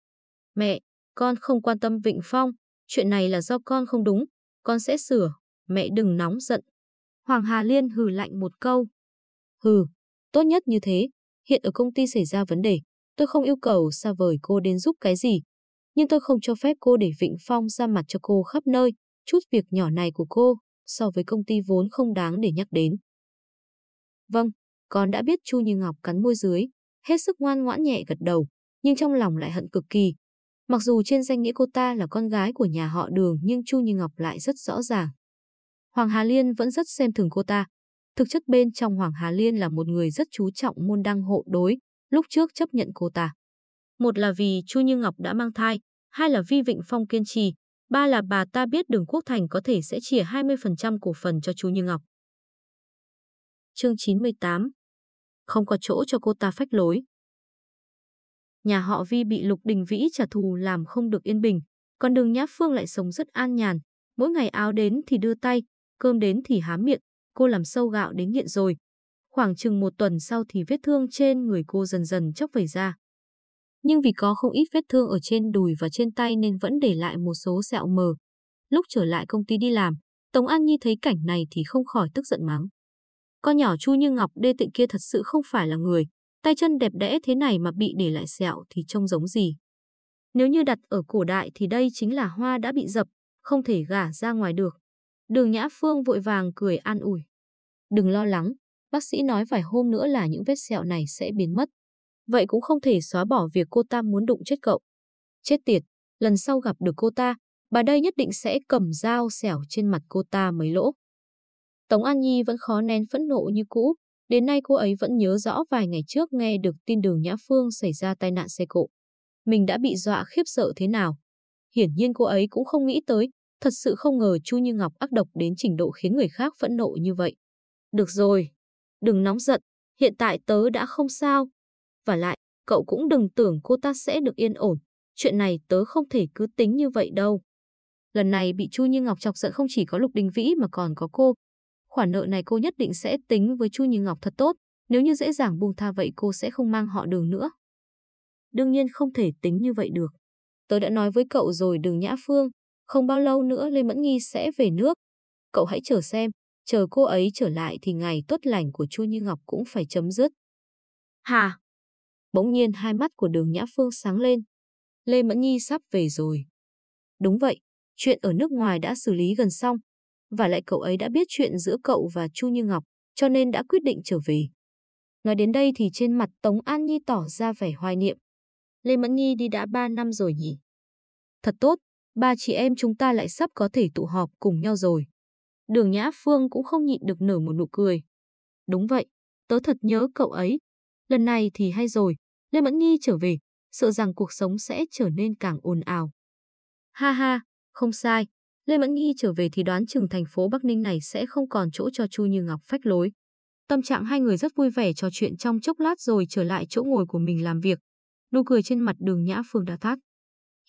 A: Mẹ, con không quan tâm Vịnh Phong, chuyện này là do con không đúng, con sẽ sửa, mẹ đừng nóng giận. Hoàng Hà Liên hừ lạnh một câu. Hừ, tốt nhất như thế, hiện ở công ty xảy ra vấn đề, tôi không yêu cầu xa vời cô đến giúp cái gì, nhưng tôi không cho phép cô để Vịnh Phong ra mặt cho cô khắp nơi, chút việc nhỏ này của cô, so với công ty vốn không đáng để nhắc đến. Vâng, con đã biết Chu Như Ngọc cắn môi dưới, hết sức ngoan ngoãn nhẹ gật đầu, nhưng trong lòng lại hận cực kỳ. Mặc dù trên danh nghĩa cô ta là con gái của nhà họ đường nhưng Chu Như Ngọc lại rất rõ ràng. Hoàng Hà Liên vẫn rất xem thường cô ta. Thực chất bên trong Hoàng Hà Liên là một người rất chú trọng môn đăng hộ đối, lúc trước chấp nhận cô ta. Một là vì Chu Như Ngọc đã mang thai, hai là Vi Vịnh Phong kiên trì, ba là bà ta biết Đường Quốc Thành có thể sẽ chia 20% cổ phần cho Chu Như Ngọc. Chương 98 Không có chỗ cho cô ta phách lối. Nhà họ Vi bị Lục Đình Vĩ trả thù làm không được yên bình, còn Đường Nhã Phương lại sống rất an nhàn, mỗi ngày áo đến thì đưa tay, cơm đến thì há miệng, cô làm sâu gạo đến nghiện rồi. Khoảng chừng một tuần sau thì vết thương trên người cô dần dần chóc vẩy ra nhưng vì có không ít vết thương ở trên đùi và trên tay nên vẫn để lại một số sẹo mờ. Lúc trở lại công ty đi làm, Tống An Nhi thấy cảnh này thì không khỏi tức giận mắng. Con nhỏ Chu Như Ngọc đê tịnh kia thật sự không phải là người, tay chân đẹp đẽ thế này mà bị để lại sẹo thì trông giống gì. Nếu như đặt ở cổ đại thì đây chính là hoa đã bị dập, không thể gả ra ngoài được. Đường Nhã Phương vội vàng cười an ủi. Đừng lo lắng, bác sĩ nói vài hôm nữa là những vết sẹo này sẽ biến mất vậy cũng không thể xóa bỏ việc cô ta muốn đụng chết cậu. Chết tiệt, lần sau gặp được cô ta, bà đây nhất định sẽ cầm dao xẻo trên mặt cô ta mấy lỗ. Tống An Nhi vẫn khó nén phẫn nộ như cũ, đến nay cô ấy vẫn nhớ rõ vài ngày trước nghe được tin đường Nhã Phương xảy ra tai nạn xe cộ. Mình đã bị dọa khiếp sợ thế nào. Hiển nhiên cô ấy cũng không nghĩ tới, thật sự không ngờ Chu Như Ngọc ác độc đến trình độ khiến người khác phẫn nộ như vậy. Được rồi, đừng nóng giận, hiện tại tớ đã không sao, và lại, cậu cũng đừng tưởng cô ta sẽ được yên ổn. Chuyện này tớ không thể cứ tính như vậy đâu. Lần này bị Chu Như Ngọc chọc giận không chỉ có Lục Đình Vĩ mà còn có cô. Khoản nợ này cô nhất định sẽ tính với Chu Như Ngọc thật tốt. Nếu như dễ dàng buông tha vậy cô sẽ không mang họ đường nữa. Đương nhiên không thể tính như vậy được. Tớ đã nói với cậu rồi đường Nhã Phương, không bao lâu nữa Lê Mẫn Nghi sẽ về nước. Cậu hãy chờ xem, chờ cô ấy trở lại thì ngày tốt lành của Chu Như Ngọc cũng phải chấm dứt. Hà, Bỗng nhiên hai mắt của đường Nhã Phương sáng lên. Lê Mẫn Nhi sắp về rồi. Đúng vậy, chuyện ở nước ngoài đã xử lý gần xong. Và lại cậu ấy đã biết chuyện giữa cậu và Chu Như Ngọc, cho nên đã quyết định trở về. Nói đến đây thì trên mặt Tống An Nhi tỏ ra vẻ hoài niệm. Lê Mẫn Nhi đi đã ba năm rồi nhỉ? Thật tốt, ba chị em chúng ta lại sắp có thể tụ họp cùng nhau rồi. Đường Nhã Phương cũng không nhịn được nở một nụ cười. Đúng vậy, tớ thật nhớ cậu ấy. Lần này thì hay rồi, Lê Mẫn Nhi trở về, sợ rằng cuộc sống sẽ trở nên càng ồn ào. Ha ha, không sai. Lê Mẫn Nhi trở về thì đoán chừng thành phố Bắc Ninh này sẽ không còn chỗ cho Chu Như Ngọc phách lối. Tâm trạng hai người rất vui vẻ trò chuyện trong chốc lát rồi trở lại chỗ ngồi của mình làm việc. Nụ cười trên mặt đường Nhã Phương đã thắt.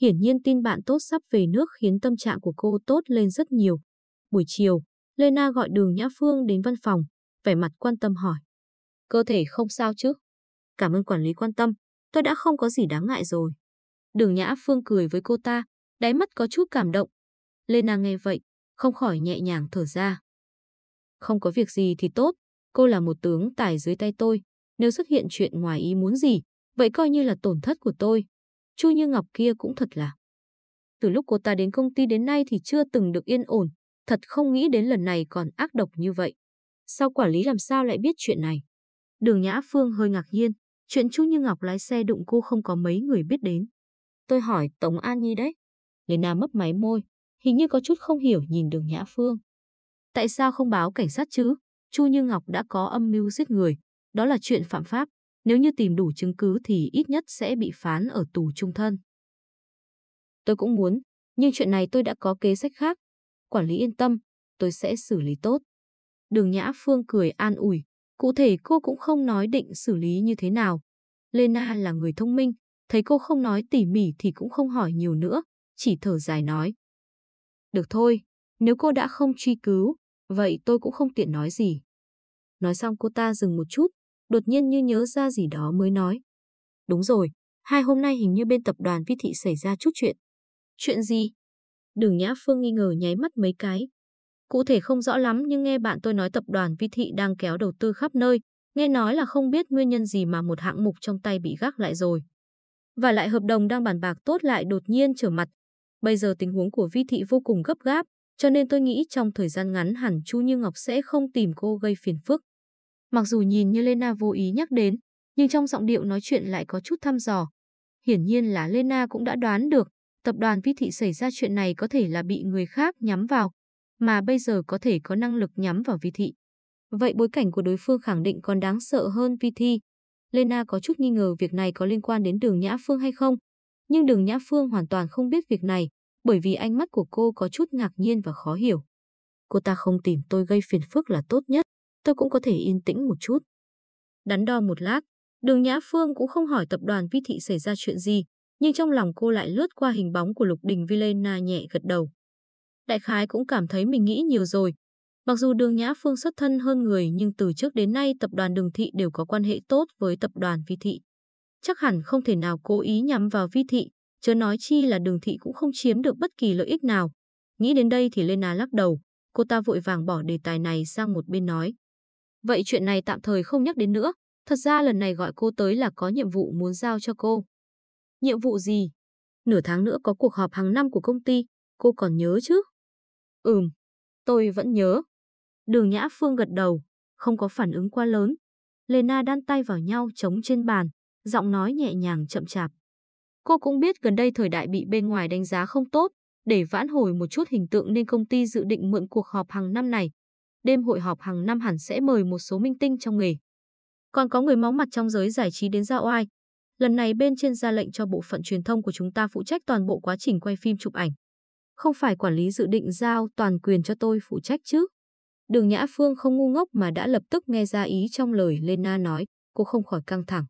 A: Hiển nhiên tin bạn tốt sắp về nước khiến tâm trạng của cô tốt lên rất nhiều. Buổi chiều, Lena gọi đường Nhã Phương đến văn phòng, vẻ mặt quan tâm hỏi. Cơ thể không sao chứ? Cảm ơn quản lý quan tâm, tôi đã không có gì đáng ngại rồi. Đường Nhã Phương cười với cô ta, đáy mắt có chút cảm động. Lena nghe vậy, không khỏi nhẹ nhàng thở ra. Không có việc gì thì tốt, cô là một tướng tài dưới tay tôi. Nếu xuất hiện chuyện ngoài ý muốn gì, vậy coi như là tổn thất của tôi. Chu Như Ngọc kia cũng thật là. Từ lúc cô ta đến công ty đến nay thì chưa từng được yên ổn, thật không nghĩ đến lần này còn ác độc như vậy. Sao quản lý làm sao lại biết chuyện này? Đường Nhã Phương hơi ngạc nhiên, Chuyện Chu Như Ngọc lái xe đụng cô không có mấy người biết đến. Tôi hỏi Tống An Nhi đấy. Lena mấp máy môi, hình như có chút không hiểu nhìn đường Nhã Phương. Tại sao không báo cảnh sát chứ? Chu Như Ngọc đã có âm mưu giết người. Đó là chuyện phạm pháp. Nếu như tìm đủ chứng cứ thì ít nhất sẽ bị phán ở tù trung thân. Tôi cũng muốn, nhưng chuyện này tôi đã có kế sách khác. quản lý yên tâm, tôi sẽ xử lý tốt. Đường Nhã Phương cười an ủi, cụ thể cô cũng không nói định xử lý như thế nào. Lena là người thông minh, thấy cô không nói tỉ mỉ thì cũng không hỏi nhiều nữa, chỉ thở dài nói. Được thôi, nếu cô đã không truy cứu, vậy tôi cũng không tiện nói gì. Nói xong cô ta dừng một chút, đột nhiên như nhớ ra gì đó mới nói. Đúng rồi, hai hôm nay hình như bên tập đoàn Vi Thị xảy ra chút chuyện. Chuyện gì? Đường Nhã Phương nghi ngờ nháy mắt mấy cái. Cụ thể không rõ lắm nhưng nghe bạn tôi nói tập đoàn Vi Thị đang kéo đầu tư khắp nơi, nghe nói là không biết nguyên nhân gì mà một hạng mục trong tay bị gác lại rồi. Và lại hợp đồng đang bàn bạc tốt lại đột nhiên trở mặt. Bây giờ tình huống của Vi Thị vô cùng gấp gáp, cho nên tôi nghĩ trong thời gian ngắn hẳn Chu Như Ngọc sẽ không tìm cô gây phiền phức. Mặc dù nhìn như Lena vô ý nhắc đến, nhưng trong giọng điệu nói chuyện lại có chút thăm dò. Hiển nhiên là Lena cũng đã đoán được, tập đoàn Vi Thị xảy ra chuyện này có thể là bị người khác nhắm vào, mà bây giờ có thể có năng lực nhắm vào Vi Thị. Vậy bối cảnh của đối phương khẳng định còn đáng sợ hơn Vi Thị. Lena có chút nghi ngờ việc này có liên quan đến đường Nhã Phương hay không, nhưng đường Nhã Phương hoàn toàn không biết việc này, bởi vì ánh mắt của cô có chút ngạc nhiên và khó hiểu. Cô ta không tìm tôi gây phiền phức là tốt nhất, tôi cũng có thể yên tĩnh một chút. Đắn đo một lát, đường Nhã Phương cũng không hỏi tập đoàn Vi Thị xảy ra chuyện gì, nhưng trong lòng cô lại lướt qua hình bóng của Lục Đình Vilena nhẹ gật đầu. Đại khái cũng cảm thấy mình nghĩ nhiều rồi. Mặc dù đường Nhã Phương xuất thân hơn người nhưng từ trước đến nay tập đoàn Đường Thị đều có quan hệ tốt với tập đoàn Vi Thị. Chắc hẳn không thể nào cố ý nhắm vào Vi Thị, chớ nói chi là đường thị cũng không chiếm được bất kỳ lợi ích nào. Nghĩ đến đây thì Lena lắc đầu, cô ta vội vàng bỏ đề tài này sang một bên nói. Vậy chuyện này tạm thời không nhắc đến nữa, thật ra lần này gọi cô tới là có nhiệm vụ muốn giao cho cô. Nhiệm vụ gì? Nửa tháng nữa có cuộc họp hàng năm của công ty, cô còn nhớ chứ? Ừm, tôi vẫn nhớ. Đường Nhã Phương gật đầu, không có phản ứng quá lớn. Lena đan tay vào nhau chống trên bàn, giọng nói nhẹ nhàng chậm chạp. Cô cũng biết gần đây thời đại bị bên ngoài đánh giá không tốt, để vãn hồi một chút hình tượng nên công ty dự định mượn cuộc họp hàng năm này. Đêm hội họp hàng năm hẳn sẽ mời một số minh tinh trong nghề. Còn có người máu mặt trong giới giải trí đến ra oai. Lần này bên trên ra lệnh cho bộ phận truyền thông của chúng ta phụ trách toàn bộ quá trình quay phim chụp ảnh. Không phải quản lý dự định giao toàn quyền cho tôi phụ trách chứ. Đường Nhã Phương không ngu ngốc mà đã lập tức nghe ra ý trong lời Lena nói, cô không khỏi căng thẳng.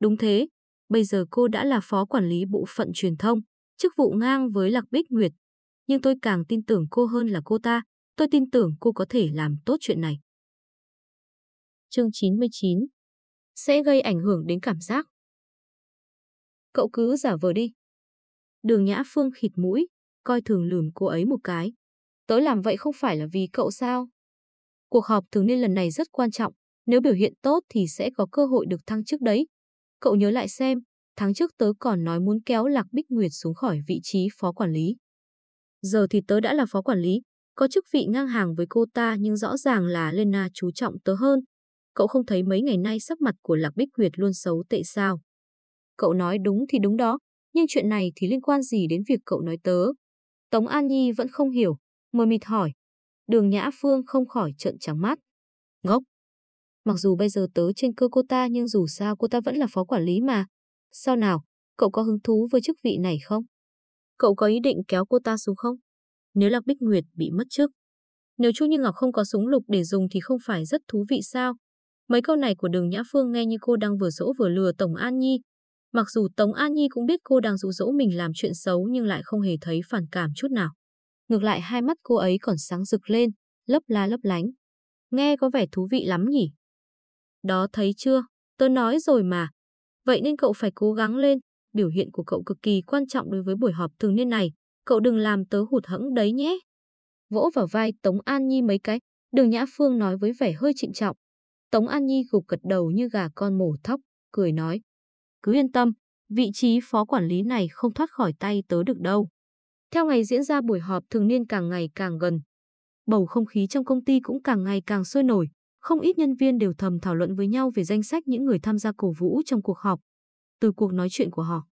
A: Đúng thế, Bây giờ cô đã là phó quản lý bộ phận truyền thông, chức vụ ngang với Lạc Bích Nguyệt. Nhưng tôi càng tin tưởng cô hơn là cô ta, tôi tin tưởng cô có thể làm tốt chuyện này. Chương 99 Sẽ gây ảnh hưởng đến cảm giác. Cậu cứ giả vờ đi. Đường Nhã Phương khịt mũi, coi thường lườm cô ấy một cái. Tớ làm vậy không phải là vì cậu sao? Cuộc họp thường niên lần này rất quan trọng, nếu biểu hiện tốt thì sẽ có cơ hội được thăng chức đấy. Cậu nhớ lại xem, tháng trước tớ còn nói muốn kéo Lạc Bích Nguyệt xuống khỏi vị trí phó quản lý. Giờ thì tớ đã là phó quản lý, có chức vị ngang hàng với cô ta nhưng rõ ràng là Lena chú trọng tớ hơn. Cậu không thấy mấy ngày nay sắc mặt của Lạc Bích Nguyệt luôn xấu tệ sao? Cậu nói đúng thì đúng đó, nhưng chuyện này thì liên quan gì đến việc cậu nói tớ? Tống An Nhi vẫn không hiểu, mờ mịt hỏi. Đường Nhã Phương không khỏi trợn trắng mắt. Ngốc, Mặc dù bây giờ tớ trên cơ cô ta nhưng dù sao cô ta vẫn là phó quản lý mà. Sao nào, cậu có hứng thú với chức vị này không? Cậu có ý định kéo cô ta xuống không? Nếu Lạc Bích Nguyệt bị mất chức. Nếu Chu Như Ngọc không có súng lục để dùng thì không phải rất thú vị sao? Mấy câu này của đường Nhã Phương nghe như cô đang vừa dỗ vừa lừa Tổng An Nhi. Mặc dù Tống An Nhi cũng biết cô đang dụ dỗ mình làm chuyện xấu nhưng lại không hề thấy phản cảm chút nào. Ngược lại hai mắt cô ấy còn sáng rực lên, lấp la lấp lánh. Nghe có vẻ thú vị lắm nhỉ? Đó thấy chưa, tớ nói rồi mà. Vậy nên cậu phải cố gắng lên, biểu hiện của cậu cực kỳ quan trọng đối với buổi họp thường niên này, cậu đừng làm tớ hụt hẫng đấy nhé. Vỗ vào vai Tống An Nhi mấy cái, đường Nhã Phương nói với vẻ hơi trịnh trọng. Tống An Nhi gục gật đầu như gà con mổ thóc, cười nói. Cứ yên tâm, vị trí phó quản lý này không thoát khỏi tay tớ được đâu. Theo ngày diễn ra buổi họp thường niên càng ngày càng gần. Bầu không khí trong công ty cũng càng ngày càng sôi nổi. Không ít nhân viên đều thầm thảo luận với nhau về danh sách những người tham gia cổ vũ trong cuộc họp. Từ cuộc nói chuyện của họ,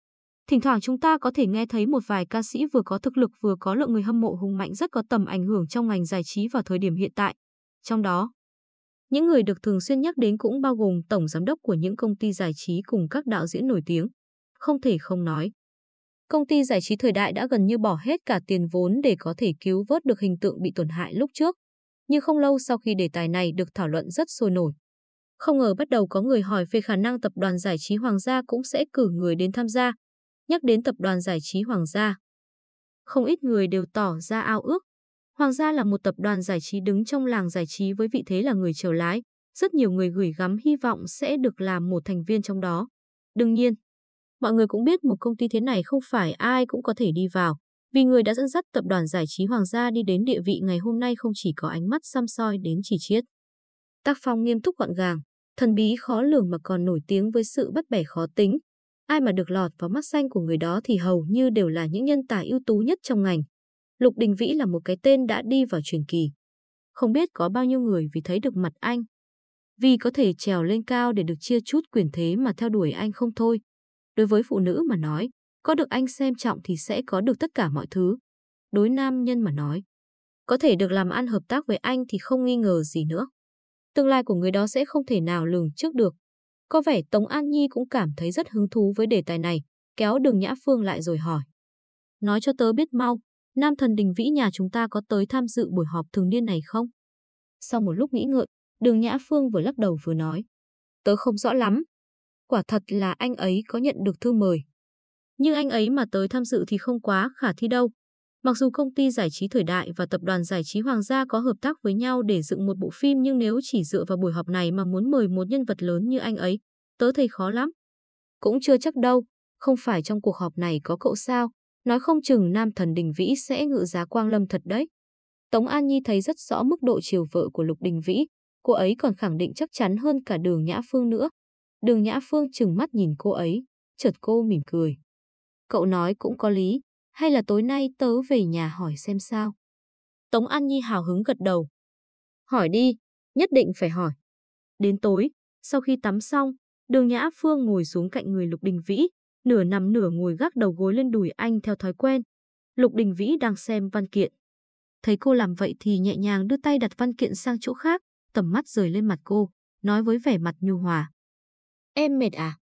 A: thỉnh thoảng chúng ta có thể nghe thấy một vài ca sĩ vừa có thực lực vừa có lượng người hâm mộ hùng mạnh rất có tầm ảnh hưởng trong ngành giải trí vào thời điểm hiện tại. Trong đó, những người được thường xuyên nhắc đến cũng bao gồm tổng giám đốc của những công ty giải trí cùng các đạo diễn nổi tiếng. Không thể không nói. Công ty giải trí thời đại đã gần như bỏ hết cả tiền vốn để có thể cứu vớt được hình tượng bị tổn hại lúc trước. Nhưng không lâu sau khi đề tài này được thảo luận rất sôi nổi. Không ngờ bắt đầu có người hỏi về khả năng tập đoàn giải trí Hoàng gia cũng sẽ cử người đến tham gia. Nhắc đến tập đoàn giải trí Hoàng gia. Không ít người đều tỏ ra ao ước. Hoàng gia là một tập đoàn giải trí đứng trong làng giải trí với vị thế là người trèo lái. Rất nhiều người gửi gắm hy vọng sẽ được làm một thành viên trong đó. Đương nhiên, mọi người cũng biết một công ty thế này không phải ai cũng có thể đi vào. Vì người đã dẫn dắt tập đoàn giải trí Hoàng gia đi đến địa vị ngày hôm nay không chỉ có ánh mắt xăm soi đến chỉ chiết. Tác phong nghiêm túc gọn gàng, thần bí khó lường mà còn nổi tiếng với sự bất bẻ khó tính. Ai mà được lọt vào mắt xanh của người đó thì hầu như đều là những nhân tài ưu tú nhất trong ngành. Lục Đình Vĩ là một cái tên đã đi vào truyền kỳ. Không biết có bao nhiêu người vì thấy được mặt anh. Vì có thể trèo lên cao để được chia chút quyền thế mà theo đuổi anh không thôi. Đối với phụ nữ mà nói, có được anh xem trọng thì sẽ có được tất cả mọi thứ. Đối nam nhân mà nói, có thể được làm ăn hợp tác với anh thì không nghi ngờ gì nữa. Tương lai của người đó sẽ không thể nào lường trước được. Có vẻ Tống An Nhi cũng cảm thấy rất hứng thú với đề tài này, kéo đường Nhã Phương lại rồi hỏi. Nói cho tớ biết mau, nam thần đình vĩ nhà chúng ta có tới tham dự buổi họp thường niên này không? Sau một lúc nghĩ ngợi, đường Nhã Phương vừa lắc đầu vừa nói. Tớ không rõ lắm. Quả thật là anh ấy có nhận được thư mời. Nhưng anh ấy mà tới tham dự thì không quá khả thi đâu. Mặc dù công ty giải trí thời đại và tập đoàn giải trí Hoàng gia có hợp tác với nhau để dựng một bộ phim nhưng nếu chỉ dựa vào buổi họp này mà muốn mời một nhân vật lớn như anh ấy, tớ thấy khó lắm. Cũng chưa chắc đâu, không phải trong cuộc họp này có cậu sao, nói không chừng nam thần Đình Vĩ sẽ ngự giá quang lâm thật đấy. Tống An Nhi thấy rất rõ mức độ chiều vợ của Lục Đình Vĩ, cô ấy còn khẳng định chắc chắn hơn cả đường Nhã Phương nữa. Đường Nhã Phương chừng mắt nhìn cô ấy, chợt cô mỉm cười. Cậu nói cũng có lý, hay là tối nay tớ về nhà hỏi xem sao? Tống An Nhi hào hứng gật đầu. Hỏi đi, nhất định phải hỏi. Đến tối, sau khi tắm xong, đường Nhã Phương ngồi xuống cạnh người Lục Đình Vĩ, nửa nằm nửa ngồi gác đầu gối lên đùi anh theo thói quen. Lục Đình Vĩ đang xem văn kiện. Thấy cô làm vậy thì nhẹ nhàng đưa tay đặt văn kiện sang chỗ khác, tầm mắt rời lên mặt cô, nói với vẻ mặt nhu hòa. Em mệt à?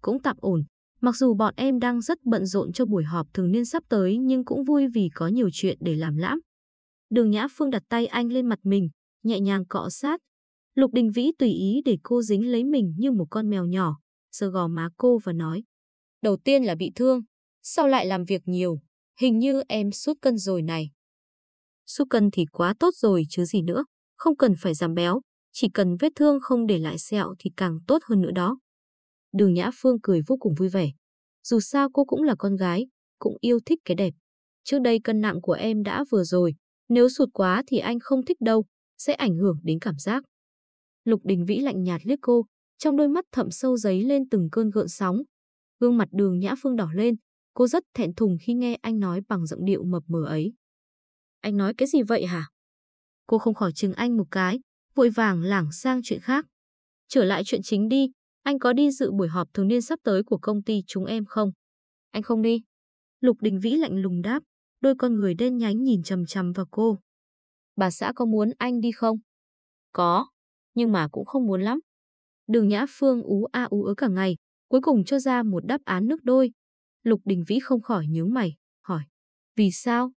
A: Cũng tạm ổn, Mặc dù bọn em đang rất bận rộn cho buổi họp thường niên sắp tới nhưng cũng vui vì có nhiều chuyện để làm lãm. Đường Nhã Phương đặt tay anh lên mặt mình, nhẹ nhàng cọ sát. Lục Đình Vĩ tùy ý để cô dính lấy mình như một con mèo nhỏ, sờ gò má cô và nói. Đầu tiên là bị thương, sau lại làm việc nhiều, hình như em sút cân rồi này. Sút cân thì quá tốt rồi chứ gì nữa, không cần phải giảm béo, chỉ cần vết thương không để lại sẹo thì càng tốt hơn nữa đó. Đường Nhã Phương cười vô cùng vui vẻ. Dù sao cô cũng là con gái, cũng yêu thích cái đẹp. Trước đây cân nặng của em đã vừa rồi, nếu sụt quá thì anh không thích đâu, sẽ ảnh hưởng đến cảm giác. Lục Đình Vĩ lạnh nhạt liếc cô, trong đôi mắt thậm sâu giấy lên từng cơn gợn sóng. Gương mặt đường Nhã Phương đỏ lên, cô rất thẹn thùng khi nghe anh nói bằng giọng điệu mập mờ ấy. Anh nói cái gì vậy hả? Cô không khỏi chừng anh một cái, vội vàng lảng sang chuyện khác. Trở lại chuyện chính đi, anh có đi dự buổi họp thường niên sắp tới của công ty chúng em không? Anh không đi. Lục Đình Vĩ lạnh lùng đáp, đôi con người đen nhánh nhìn chầm chầm vào cô. Bà xã có muốn anh đi không? Có, nhưng mà cũng không muốn lắm. Đường Nhã Phương ú a ú ớ cả ngày, cuối cùng cho ra một đáp án nước đôi. Lục Đình Vĩ không khỏi nhướng mày, hỏi, vì sao?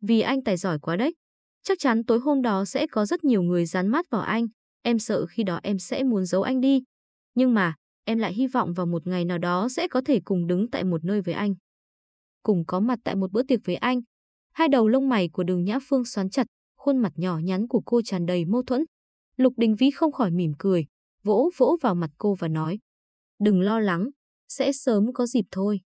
A: Vì anh tài giỏi quá đấy. Chắc chắn tối hôm đó sẽ có rất nhiều người dán mắt vào anh. Em sợ khi đó em sẽ muốn giấu anh đi, nhưng mà, em lại hy vọng vào một ngày nào đó sẽ có thể cùng đứng tại một nơi với anh. Cùng có mặt tại một bữa tiệc với anh. Hai đầu lông mày của đường Nhã Phương xoắn chặt, khuôn mặt nhỏ nhắn của cô tràn đầy mâu thuẫn. Lục Đình Vĩ không khỏi mỉm cười, vỗ vỗ vào mặt cô và nói. Đừng lo lắng, sẽ sớm có dịp thôi.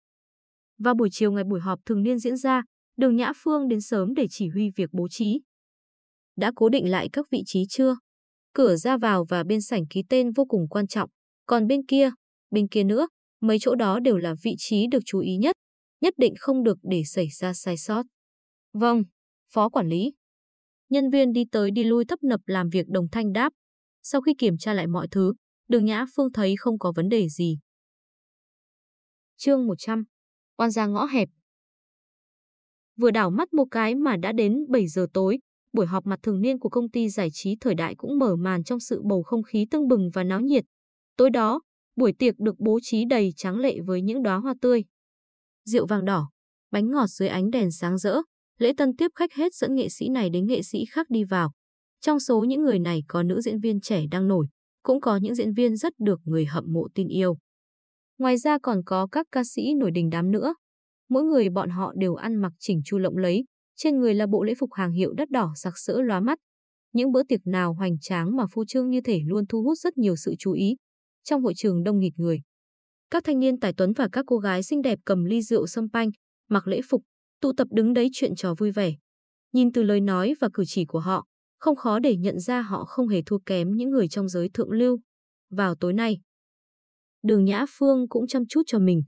A: Vào buổi chiều ngày buổi họp thường niên diễn ra, đường Nhã Phương đến sớm để chỉ huy việc bố trí. Đã cố định lại các vị trí chưa? Cửa ra vào và bên sảnh ký tên vô cùng quan trọng. Còn bên kia, bên kia nữa, mấy chỗ đó đều là vị trí được chú ý nhất, nhất định không được để xảy ra sai sót. Vâng, phó quản lý. Nhân viên đi tới đi lui thấp nập làm việc đồng thanh đáp. Sau khi kiểm tra lại mọi thứ, đường Nhã Phương thấy không có vấn đề gì. Chương 100. Oan ra ngõ hẹp. Vừa đảo mắt một cái mà đã đến 7 giờ tối, buổi họp mặt thường niên của công ty giải trí thời đại cũng mở màn trong sự bầu không khí tưng bừng và náo nhiệt. Tối đó, buổi tiệc được bố trí đầy tráng lệ với những đóa hoa tươi. rượu vàng đỏ, bánh ngọt dưới ánh đèn sáng rỡ. Lễ tân tiếp khách hết dẫn nghệ sĩ này đến nghệ sĩ khác đi vào. Trong số những người này có nữ diễn viên trẻ đang nổi, cũng có những diễn viên rất được người hâm mộ tin yêu. Ngoài ra còn có các ca sĩ nổi đình đám nữa. Mỗi người bọn họ đều ăn mặc chỉnh chu lộng lẫy, trên người là bộ lễ phục hàng hiệu đắt đỏ sặc sỡ lóa mắt. Những bữa tiệc nào hoành tráng mà phô trương như thể luôn thu hút rất nhiều sự chú ý. Trong hội trường đông nghịt người. Các thanh niên tài tuấn và các cô gái xinh đẹp cầm ly rượu sâm panh, mặc lễ phục, tụ tập đứng đấy chuyện trò vui vẻ. Nhìn từ lời nói và cử chỉ của họ, không khó để nhận ra họ không hề thua kém những người trong giới thượng lưu. Vào tối nay, đường Nhã Phương cũng chăm chút cho mình.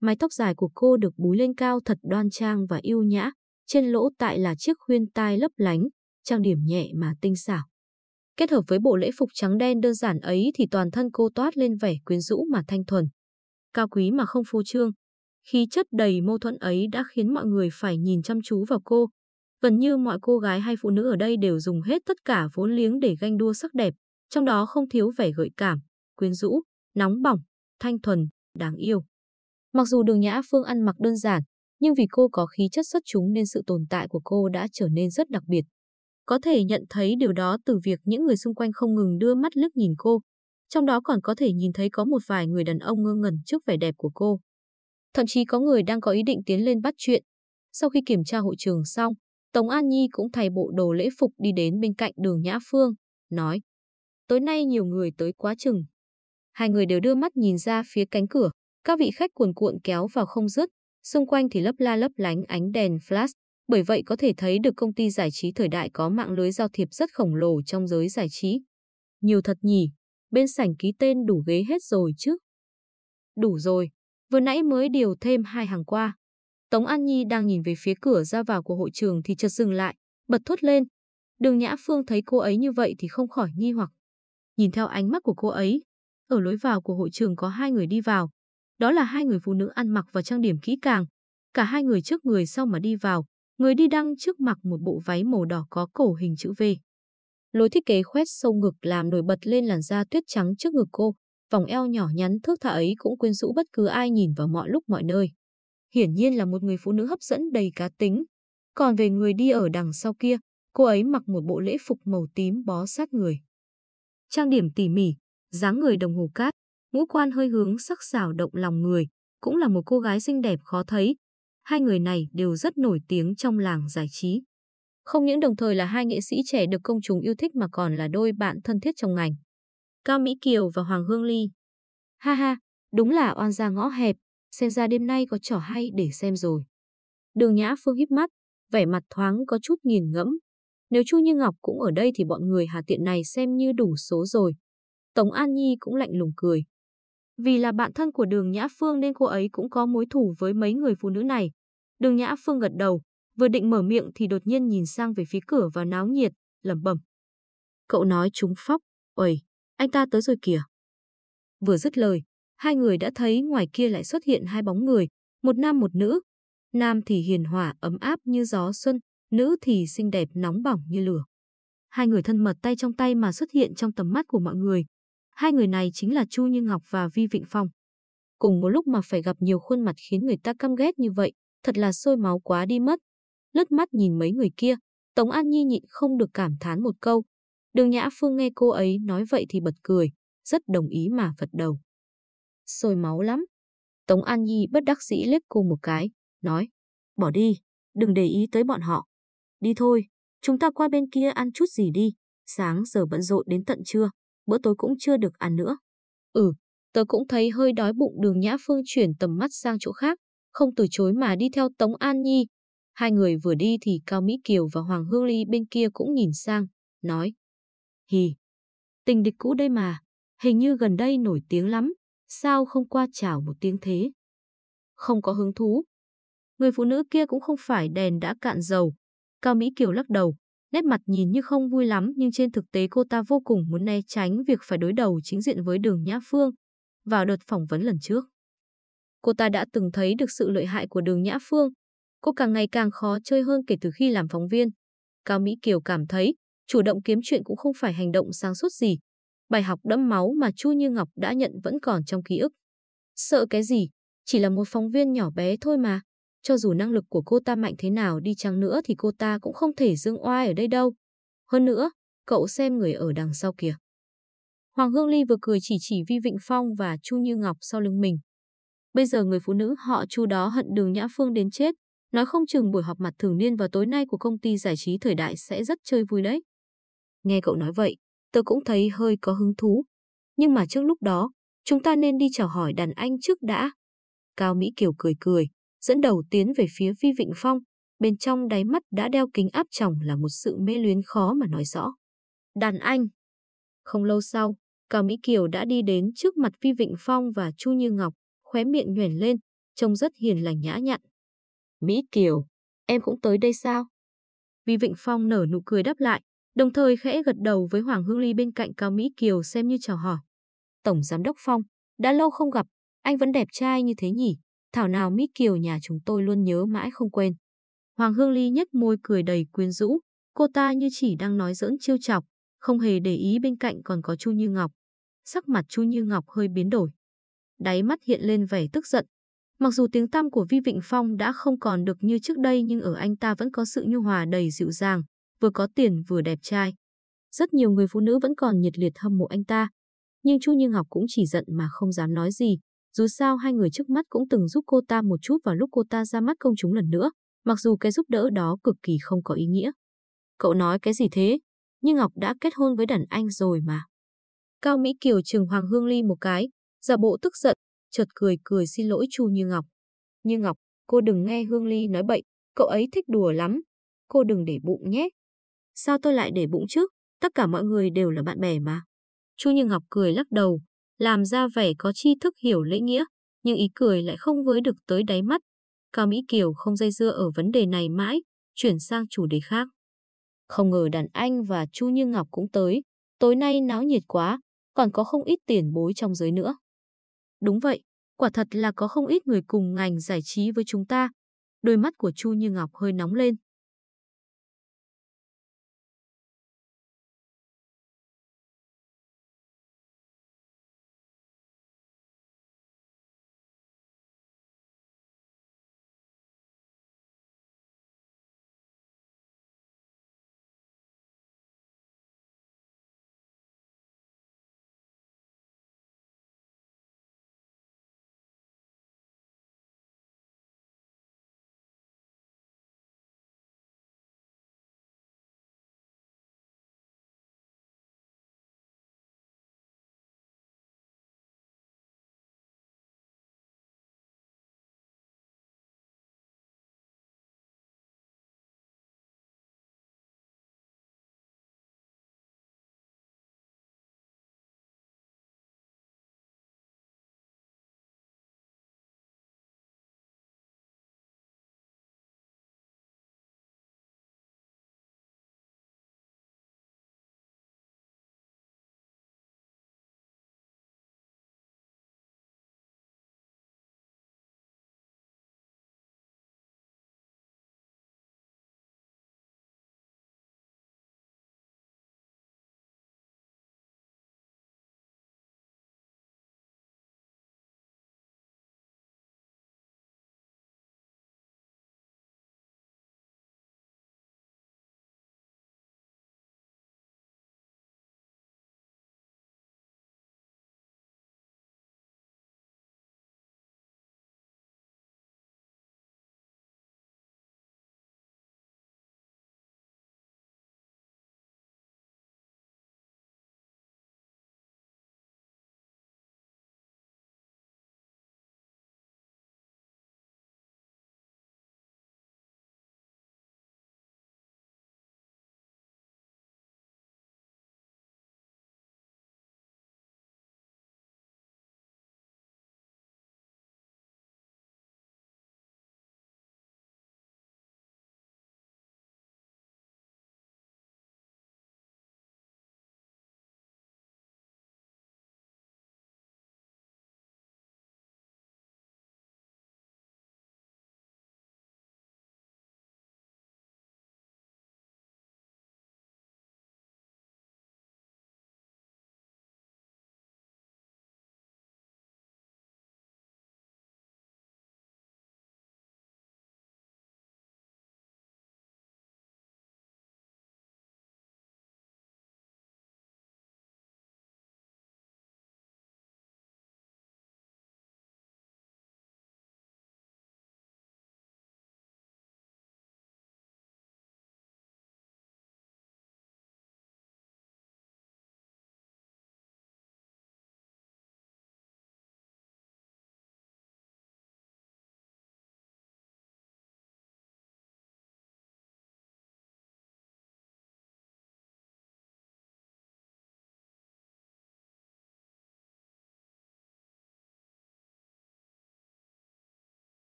A: Mái tóc dài của cô được búi lên cao thật đoan trang và yêu nhã, trên lỗ tại là chiếc khuyên tai lấp lánh, trang điểm nhẹ mà tinh xảo. Kết hợp với bộ lễ phục trắng đen đơn giản ấy thì toàn thân cô toát lên vẻ quyến rũ mà thanh thuần. Cao quý mà không phô trương. Khí chất đầy mâu thuẫn ấy đã khiến mọi người phải nhìn chăm chú vào cô, Gần như mọi cô gái hay phụ nữ ở đây đều dùng hết tất cả vốn liếng để ganh đua sắc đẹp, trong đó không thiếu vẻ gợi cảm, quyến rũ, nóng bỏng, thanh thuần, đáng yêu. Mặc dù đường Nhã Phương ăn mặc đơn giản, nhưng vì cô có khí chất xuất chúng nên sự tồn tại của cô đã trở nên rất đặc biệt. Có thể nhận thấy điều đó từ việc những người xung quanh không ngừng đưa mắt lướt nhìn cô, trong đó còn có thể nhìn thấy có một vài người đàn ông ngơ ngẩn trước vẻ đẹp của cô. Thậm chí có người đang có ý định tiến lên bắt chuyện. Sau khi kiểm tra hội trường xong, Tống An Nhi cũng thay bộ đồ lễ phục đi đến bên cạnh đường Nhã Phương, nói. Tối nay nhiều người tới quá chừng. Hai người đều đưa mắt nhìn ra phía cánh cửa, các vị khách cuồn cuộn kéo vào không dứt, xung quanh thì lấp la lấp lánh ánh đèn flash, bởi vậy có thể thấy được công ty giải trí thời đại có mạng lưới giao thiệp rất khổng lồ trong giới giải trí. Nhiều thật nhỉ, bên sảnh ký tên đủ ghế hết rồi chứ. Đủ rồi, vừa nãy mới điều thêm hai hàng qua. Tống An Nhi đang nhìn về phía cửa ra vào của hội trường thì chợt dừng lại, bật thốt lên. Đường Nhã Phương thấy cô ấy như vậy thì không khỏi nghi hoặc. Nhìn theo ánh mắt của cô ấy, ở lối vào của hội trường có hai người đi vào. Đó là hai người phụ nữ ăn mặc và trang điểm kỹ càng. Cả hai người trước người sau mà đi vào, người đi đăng trước mặc một bộ váy màu đỏ có cổ hình chữ V. Lối thiết kế khoét sâu ngực làm nổi bật lên làn da tuyết trắng trước ngực cô, vòng eo nhỏ nhắn thước tha ấy cũng quyến rũ bất cứ ai nhìn vào mọi lúc mọi nơi hiển nhiên là một người phụ nữ hấp dẫn đầy cá tính. Còn về người đi ở đằng sau kia, cô ấy mặc một bộ lễ phục màu tím bó sát người. Trang điểm tỉ mỉ, dáng người đồng hồ cát, ngũ quan hơi hướng sắc sảo động lòng người, cũng là một cô gái xinh đẹp khó thấy. Hai người này đều rất nổi tiếng trong làng giải trí. Không những đồng thời là hai nghệ sĩ trẻ được công chúng yêu thích mà còn là đôi bạn thân thiết trong ngành. Cao Mỹ Kiều và Hoàng Hương Ly. Ha ha, đúng là oan gia ngõ hẹp, xem ra đêm nay có trò hay để xem rồi. Đường Nhã Phương híp mắt, vẻ mặt thoáng có chút nghiền ngẫm. Nếu Chu Như Ngọc cũng ở đây thì bọn người Hà Tiện này xem như đủ số rồi. Tống An Nhi cũng lạnh lùng cười. Vì là bạn thân của đường Nhã Phương nên cô ấy cũng có mối thù với mấy người phụ nữ này. Đường Nhã Phương gật đầu, vừa định mở miệng thì đột nhiên nhìn sang về phía cửa và náo nhiệt, lẩm bẩm. Cậu nói chúng phóc, ôi, anh ta tới rồi kìa. Vừa dứt lời, hai người đã thấy ngoài kia lại xuất hiện hai bóng người, một nam một nữ. Nam thì hiền hòa ấm áp như gió xuân, nữ thì xinh đẹp nóng bỏng như lửa. Hai người thân mật tay trong tay mà xuất hiện trong tầm mắt của mọi người. Hai người này chính là Chu Như Ngọc và Vi Vịnh Phong. Cùng một lúc mà phải gặp nhiều khuôn mặt khiến người ta căm ghét như vậy, thật là sôi máu quá đi mất. Lướt mắt nhìn mấy người kia, Tống An Nhi nhịn không được cảm thán một câu. Đường Nhã Phương nghe cô ấy nói vậy thì bật cười, rất đồng ý mà phật đầu sôi máu lắm. Tống An Nhi bất đắc dĩ liếc cô một cái, nói, bỏ đi, đừng để ý tới bọn họ. Đi thôi, chúng ta qua bên kia ăn chút gì đi, sáng giờ bận rộn đến tận trưa, bữa tối cũng chưa được ăn nữa. Ừ, tớ cũng thấy hơi đói bụng đường Nhã Phương chuyển tầm mắt sang chỗ khác, không từ chối mà đi theo Tống An Nhi. Hai người vừa đi thì Cao Mỹ Kiều và Hoàng Hương Ly bên kia cũng nhìn sang, nói. Hì, tình địch cũ đây mà, hình như gần đây nổi tiếng lắm, sao không qua chào một tiếng thế? Không có hứng thú. Người phụ nữ kia cũng không phải đèn đã cạn dầu. Cao Mỹ Kiều lắc đầu, nét mặt nhìn như không vui lắm nhưng trên thực tế cô ta vô cùng muốn né tránh việc phải đối đầu chính diện với đường Nhã Phương vào đợt phỏng vấn lần trước. Cô ta đã từng thấy được sự lợi hại của đường Nhã Phương. Cô càng ngày càng khó chơi hơn kể từ khi làm phóng viên. Cao Mỹ Kiều cảm thấy chủ động kiếm chuyện cũng không phải hành động sáng suốt gì, Bài học đẫm máu mà Chu Như Ngọc đã nhận vẫn còn trong ký ức. Sợ cái gì? Chỉ là một phóng viên nhỏ bé thôi mà. Cho dù năng lực của cô ta mạnh thế nào đi chăng nữa thì cô ta cũng không thể dương oai ở đây đâu. Hơn nữa, cậu xem người ở đằng sau kìa. Hoàng Hương Ly vừa cười chỉ chỉ Vi Vịnh Phong và Chu Như Ngọc sau lưng mình. Bây giờ người phụ nữ họ Chu đó hận đường Nhã Phương đến chết, nói không chừng buổi họp mặt thường niên vào tối nay của công ty giải trí thời đại sẽ rất chơi vui đấy. Nghe cậu nói vậy, tôi cũng thấy hơi có hứng thú. Nhưng mà trước lúc đó, chúng ta nên đi chào hỏi đàn anh trước đã. Cao Mỹ Kiều cười cười, dẫn đầu tiến về phía Vi Vịnh Phong, bên trong đáy mắt đã đeo kính áp tròng là một sự mê luyến khó mà nói rõ. Đàn anh. Không lâu sau, Cao Mỹ Kiều đã đi đến trước mặt Vi Vịnh Phong và Chu Như Ngọc, khóe miệng nhoẻn lên, trông rất hiền lành nhã nhặn. Mỹ Kiều, em cũng tới đây sao? Vi Vịnh Phong nở nụ cười đáp lại, đồng thời khẽ gật đầu với Hoàng Hương Ly bên cạnh Cao Mỹ Kiều xem như chào hỏi. Tổng Giám đốc Phong, đã lâu không gặp, anh vẫn đẹp trai như thế nhỉ? Thảo nào Mỹ Kiều nhà chúng tôi luôn nhớ mãi không quên. Hoàng Hương Ly nhếch môi cười đầy quyến rũ, cô ta như chỉ đang nói giỡn chiêu chọc, không hề để ý bên cạnh còn có Chu Như Ngọc. Sắc mặt Chu Như Ngọc hơi biến đổi. Đáy mắt hiện lên vẻ tức giận. Mặc dù tiếng tăm của Vi Vịnh Phong đã không còn được như trước đây nhưng ở anh ta vẫn có sự nhu hòa đầy dịu dàng, vừa có tiền vừa đẹp trai. Rất nhiều người phụ nữ vẫn còn nhiệt liệt hâm mộ anh ta. Nhưng Chu Như Ngọc cũng chỉ giận mà không dám nói gì. Dù sao hai người trước mắt cũng từng giúp cô ta một chút vào lúc cô ta ra mắt công chúng lần nữa, mặc dù cái giúp đỡ đó cực kỳ không có ý nghĩa. Cậu nói cái gì thế? Như Ngọc đã kết hôn với đàn anh rồi mà. Cao Mỹ Kiều trừng Hoàng Hương Ly một cái, giả bộ tức giận, chợt cười cười xin lỗi Chu Như Ngọc. Như Ngọc, cô đừng nghe Hương Ly nói bậy, cậu ấy thích đùa lắm. Cô đừng để bụng nhé. Sao tôi lại để bụng chứ? Tất cả mọi người đều là bạn bè mà. Chu Như Ngọc cười lắc đầu, làm ra vẻ có tri thức hiểu lễ nghĩa, nhưng ý cười lại không với được tới đáy mắt. Cao Mỹ Kiều không dây dưa ở vấn đề này mãi, chuyển sang chủ đề khác. Không ngờ đàn anh và Chu Như Ngọc cũng tới, tối nay náo nhiệt quá, còn có không ít tiền bối trong giới nữa. Đúng vậy, quả thật là có không ít người cùng ngành giải trí với chúng ta. Đôi mắt của Chu Như Ngọc hơi nóng lên.